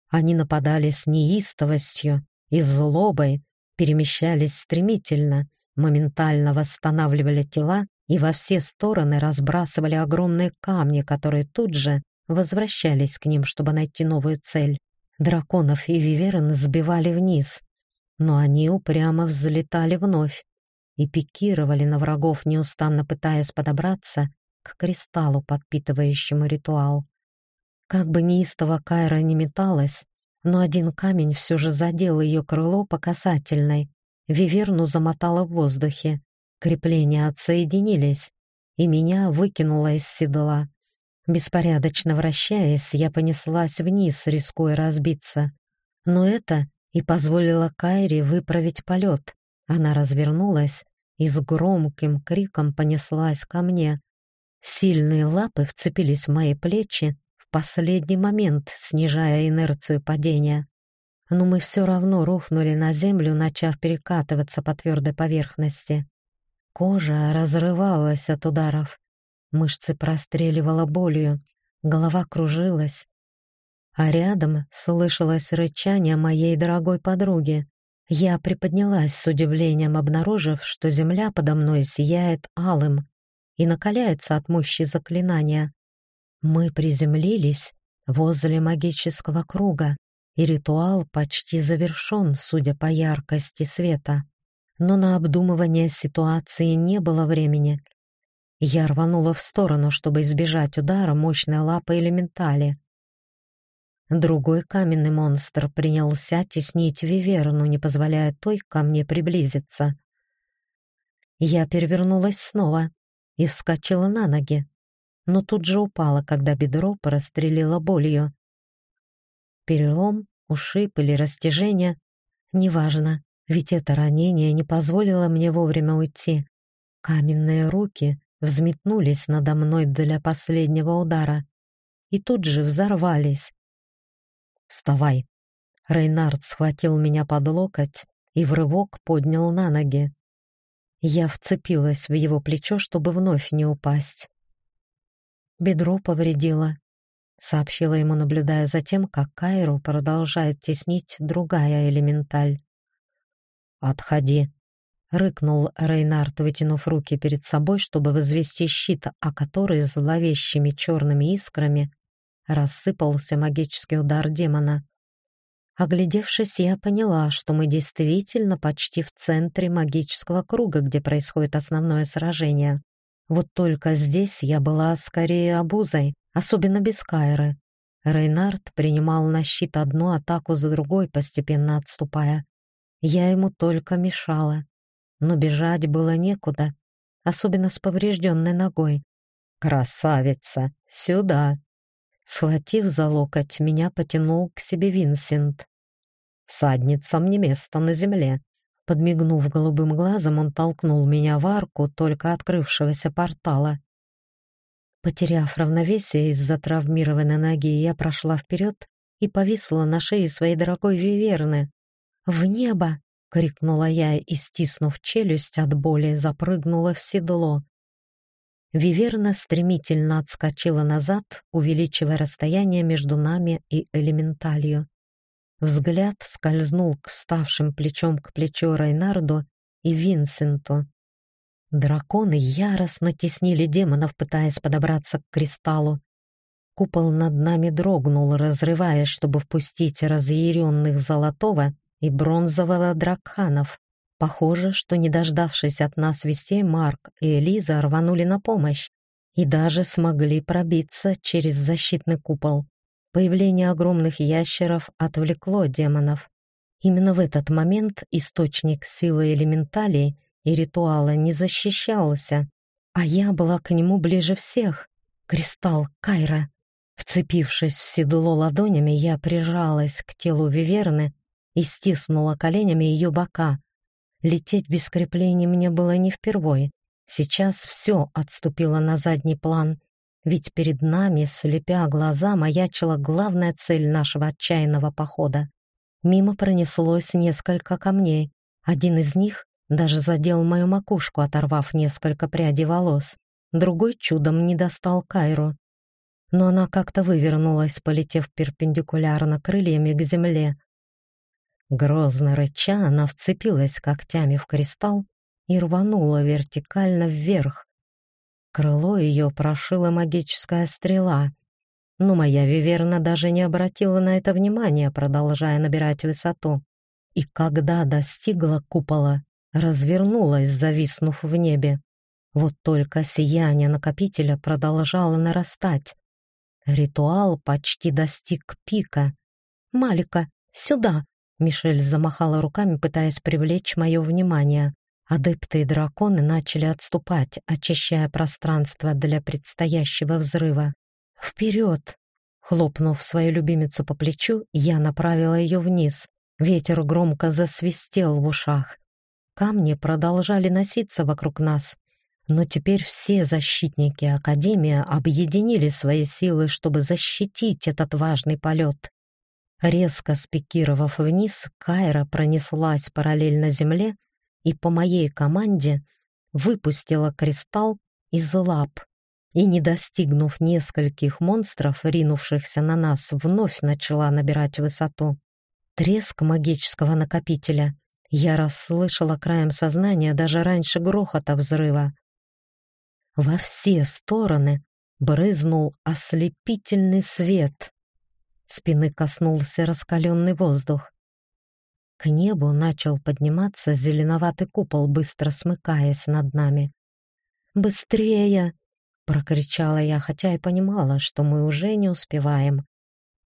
Они нападали с неистовостью и злобой, перемещались стремительно, моментально восстанавливали тела и во все стороны разбрасывали огромные камни, которые тут же возвращались к ним, чтобы найти новую цель. Драконов и виверн сбивали вниз, но они упрямо взлетали вновь и пикировали на врагов, неустанно пытаясь подобраться к кристаллу, подпитывающему ритуал. Как бы неистово Кайра не металась, но один камень все же задел ее крыло по касательной. Виверну замотало в воздухе. Крепления отсоединились, и меня выкинуло из седла. Беспорядочно вращаясь, я понеслась вниз, рискуя разбиться. Но это и позволило Кайре выправить полет. Она развернулась и с громким криком понеслась ко мне. Сильные лапы вцепились в мои плечи, последний момент, снижая инерцию падения. Но мы все равно рухнули на землю, начав перекатываться по твердой поверхности. Кожа разрывалась от ударов, мышцы простреливало болью, голова кружилась. А рядом слышалось рычание моей дорогой подруги. Я приподнялась с удивлением, обнаружив, что земля подо мной сияет алым и накаляется от мощи заклинания. Мы приземлились возле магического круга, и ритуал почти завершен, судя по яркости света. Но на обдумывание ситуации не было времени. Я рванула в сторону, чтобы избежать удара мощной лапы элементали. Другой каменный монстр принялся теснить Виверну, не позволяя той ко мне приблизиться. Я перевернулась снова и вскочила на ноги но тут же упала, когда бедро прострелило болью. Перелом, ушиб или растяжение — неважно, ведь это ранение не позволило мне вовремя уйти. Каменные руки взметнулись надо мной для последнего удара и тут же взорвались. «Вставай!» Рейнард схватил меня под локоть и в рывок поднял на ноги. Я вцепилась в его плечо, чтобы вновь не упасть. Бедро повредило, сообщила ему, наблюдая за тем, как Кайру продолжает теснить другая элементаль. «Отходи!» — рыкнул Рейнард, вытянув руки перед собой, чтобы возвести щит, о который зловещими черными искрами рассыпался магический удар демона. Оглядевшись, я поняла, что мы действительно почти в центре магического круга, где происходит основное сражение. Вот только здесь я была скорее обузой, особенно без Кайры. Рейнард принимал на щит одну атаку за другой, постепенно отступая. Я ему только мешала. Но бежать было некуда, особенно с поврежденной ногой. «Красавица! Сюда!» Схватив за локоть, меня потянул к себе Винсент. «Всадницам не место на земле. Подмигнув голубым глазом, он толкнул меня в арку только открывшегося портала. Потеряв равновесие из-за травмированной ноги, я прошла вперед и повисла на шее своей дорогой виверны. «В небо!» — крикнула я и, стиснув челюсть от боли, запрыгнула в седло. Виверна стремительно отскочила назад, увеличивая расстояние между нами и элементалью. Взгляд скользнул к вставшим плечом к плечу Рейнарду и Винсенту. Драконы яростно теснили демонов, пытаясь подобраться к кристаллу. Купол над нами дрогнул, разрываясь, чтобы впустить разъяренных золотого и бронзового дракханов. Похоже, что, не дождавшись от нас вестей, Марк и Элиза рванули на помощь и даже смогли пробиться через защитный купол. Появление огромных ящеров отвлекло демонов. Именно в этот момент источник силы элементалей и ритуала не защищался, а я была к нему ближе всех. Кристалл Кайра. Вцепившись в седло ладонями, я прижалась к телу Виверны и стиснула коленями ее бока. Лететь без креплений мне было не впервой. Сейчас все отступило на задний план, ведь перед нами, слепя глаза, маячила главная цель нашего отчаянного похода. Мимо пронеслось несколько камней. Один из них даже задел мою макушку, оторвав несколько прядей волос. Другой чудом не достал Кайру. Но она как-то вывернулась, полетев перпендикулярно крыльями к земле, Грозно рыча, она вцепилась когтями в кристалл и рванула вертикально вверх. Крыло ее прошила магическая стрела, но моя виверна даже не обратила на это внимания, продолжая набирать высоту. И когда достигла купола, развернулась, зависнув в небе. Вот только сияние накопителя продолжало нарастать. Ритуал почти достиг пика. «Малика, сюда!» Мишель замахала руками, пытаясь привлечь мое внимание. Адепты и драконы начали отступать, очищая пространство для предстоящего взрыва. «Вперед!» Хлопнув свою любимицу по плечу, я направила ее вниз. Ветер громко засвистел в ушах. Камни продолжали носиться вокруг нас, но теперь все защитники Академии объединили свои силы, чтобы защитить этот важный полет. Резко спикировав вниз, Кайра пронеслась параллельно земле и по моей команде выпустила кристалл из лап и, не достигнув нескольких монстров, ринувшихся на нас, вновь начала набирать высоту. Треск магического накопителя я расслышала краем сознания даже раньше грохота взрыва. Во все стороны брызнул ослепительный свет. Спины коснулся раскаленный воздух. К небу начал подниматься зеленоватый купол, быстро смыкаясь над нами. «Быстрее!» — прокричала я, хотя и понимала, что мы уже не успеваем.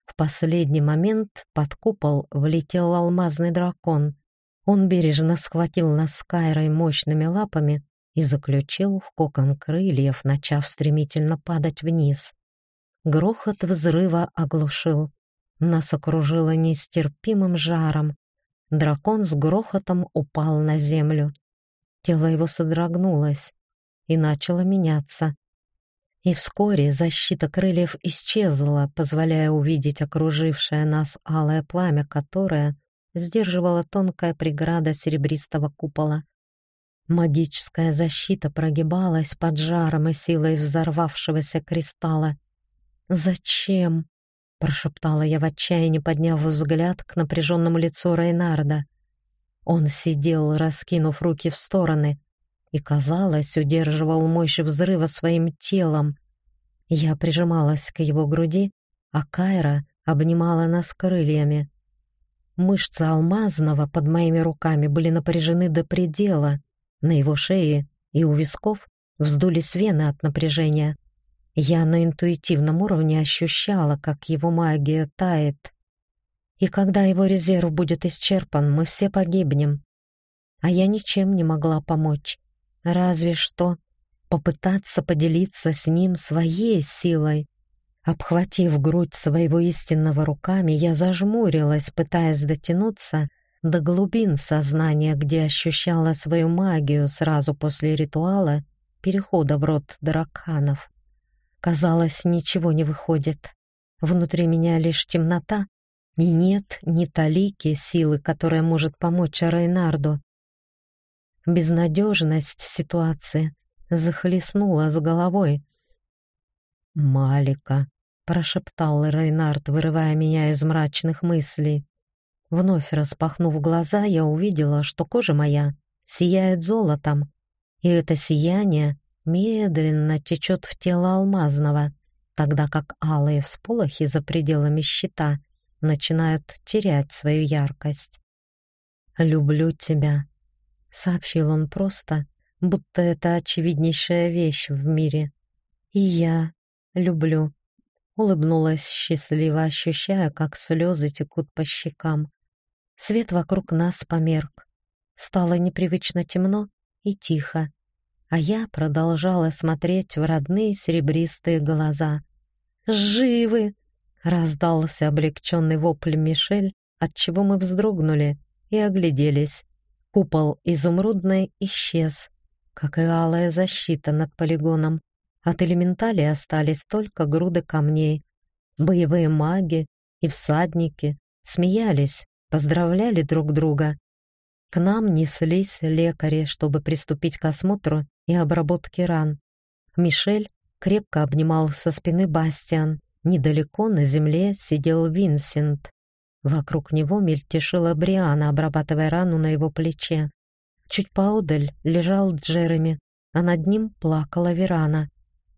В последний момент под купол влетел алмазный дракон. Он бережно схватил нас с Кайрой мощными лапами и заключил в кокон крыльев, начав стремительно падать вниз. Грохот взрыва оглушил. Нас окружило нестерпимым жаром. Дракон с грохотом упал на землю. Тело его содрогнулось и начало меняться. И вскоре защита крыльев исчезла, позволяя увидеть окружившее нас алое пламя, которое сдерживала тонкая преграда серебристого купола. Магическая защита прогибалась под жаром и силой взорвавшегося кристалла. «Зачем?» — прошептала я в отчаянии, подняв взгляд к напряженному лицу Рейнарда. Он сидел, раскинув руки в стороны, и, казалось, удерживал мощь взрыва своим телом. Я прижималась к его груди, а Кайра обнимала нас крыльями. Мышцы алмазного под моими руками были напряжены до предела. На его шее и у висков вздулись вены от напряжения. Я на интуитивном уровне ощущала, как его магия тает. И когда его резерв будет исчерпан, мы все погибнем. А я ничем не могла помочь. Разве что попытаться поделиться с ним своей силой. Обхватив грудь своего истинного руками, я зажмурилась, пытаясь дотянуться до глубин сознания, где ощущала свою магию сразу после ритуала перехода в род дракханов. Казалось, ничего не выходит. Внутри меня лишь темнота, и нет ни талики силы, которая может помочь Рейнарду. Безнадежность ситуации захлестнула с головой. «Малика», — прошептал Рейнард, вырывая меня из мрачных мыслей. Вновь распахнув глаза, я увидела, что кожа моя сияет золотом, и это сияние медленно течет в тело алмазного, тогда как алые всполохи за пределами щита начинают терять свою яркость. «Люблю тебя», — сообщил он просто, будто это очевиднейшая вещь в мире. «И я люблю», — улыбнулась счастливо, ощущая, как слезы текут по щекам. Свет вокруг нас померк. Стало непривычно темно и тихо, а я продолжала смотреть в родные серебристые глаза. «Живы!» — раздался облегченный вопль Мишель, отчего мы вздрогнули и огляделись. Купол изумрудный исчез, как и алая защита над полигоном. От элементали остались только груды камней. Боевые маги и всадники смеялись, поздравляли друг друга. К нам неслись лекари, чтобы приступить к осмотру и обработке ран. Мишель крепко обнимал со спины Бастиан. Недалеко на земле сидел Винсент. Вокруг него мельтешила Бриана, обрабатывая рану на его плече. Чуть поодаль лежал Джереми, а над ним плакала Верана.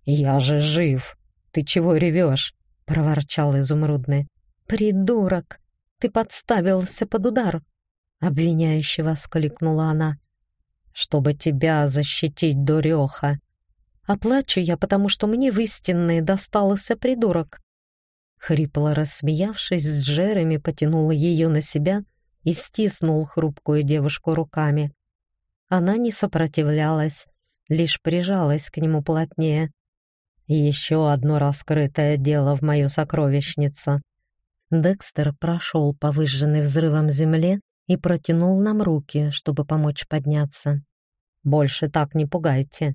«Я же жив! Ты чего ревешь?» — проворчал Изумрудный. «Придурок!» ты подставился под удар!» — обвиняюще воскликнула она. «Чтобы тебя защитить, дуреха!» «Оплачу я, потому что мне в истинные достался придурок!» Хрипло рассмеявшись, Джереми потянул ее на себя и стиснул хрупкую девушку руками. Она не сопротивлялась, лишь прижалась к нему плотнее. «Еще одно раскрытое дело в мою сокровищницу», Декстер прошел по выжженной взрывом земле и протянул нам руки, чтобы помочь подняться. «Больше так не пугайте».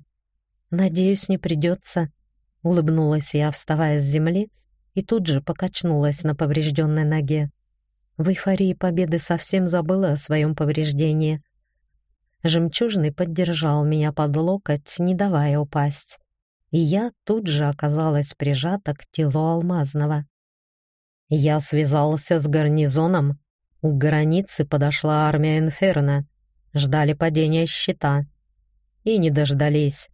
«Надеюсь, не придется», — улыбнулась я, вставая с земли, и тут же покачнулась на поврежденной ноге. В эйфории победы совсем забыла о своем повреждении. Жемчужный поддержал меня под локоть, не давая упасть, и я тут же оказалась прижата к телу Алмазного. Я связался с гарнизоном. У границы подошла армия Инферно. Ждали падения щита. И не дождались.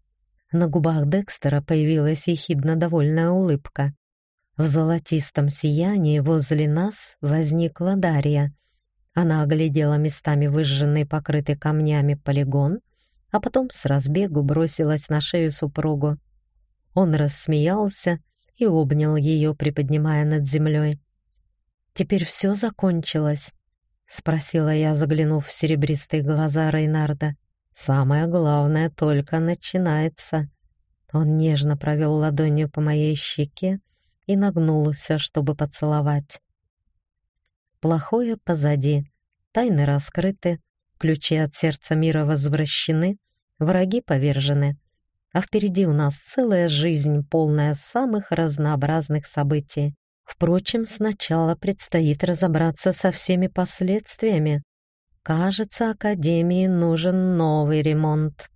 На губах Декстера появилась ехидно довольная улыбка. В золотистом сиянии возле нас возникла Дарья. Она оглядела местами выжженный, покрытый камнями полигон, а потом с разбегу бросилась на шею супругу. Он рассмеялся и обнял ее, приподнимая над землей. «Теперь все закончилось?» — спросила я, заглянув в серебристые глаза Рейнарда. «Самое главное только начинается». Он нежно провел ладонью по моей щеке и нагнулся, чтобы поцеловать. Плохое позади, тайны раскрыты, ключи от сердца мира возвращены, враги повержены, а впереди у нас целая жизнь, полная самых разнообразных событий. Впрочем, сначала предстоит разобраться со всеми последствиями. Кажется, Академии нужен новый ремонт.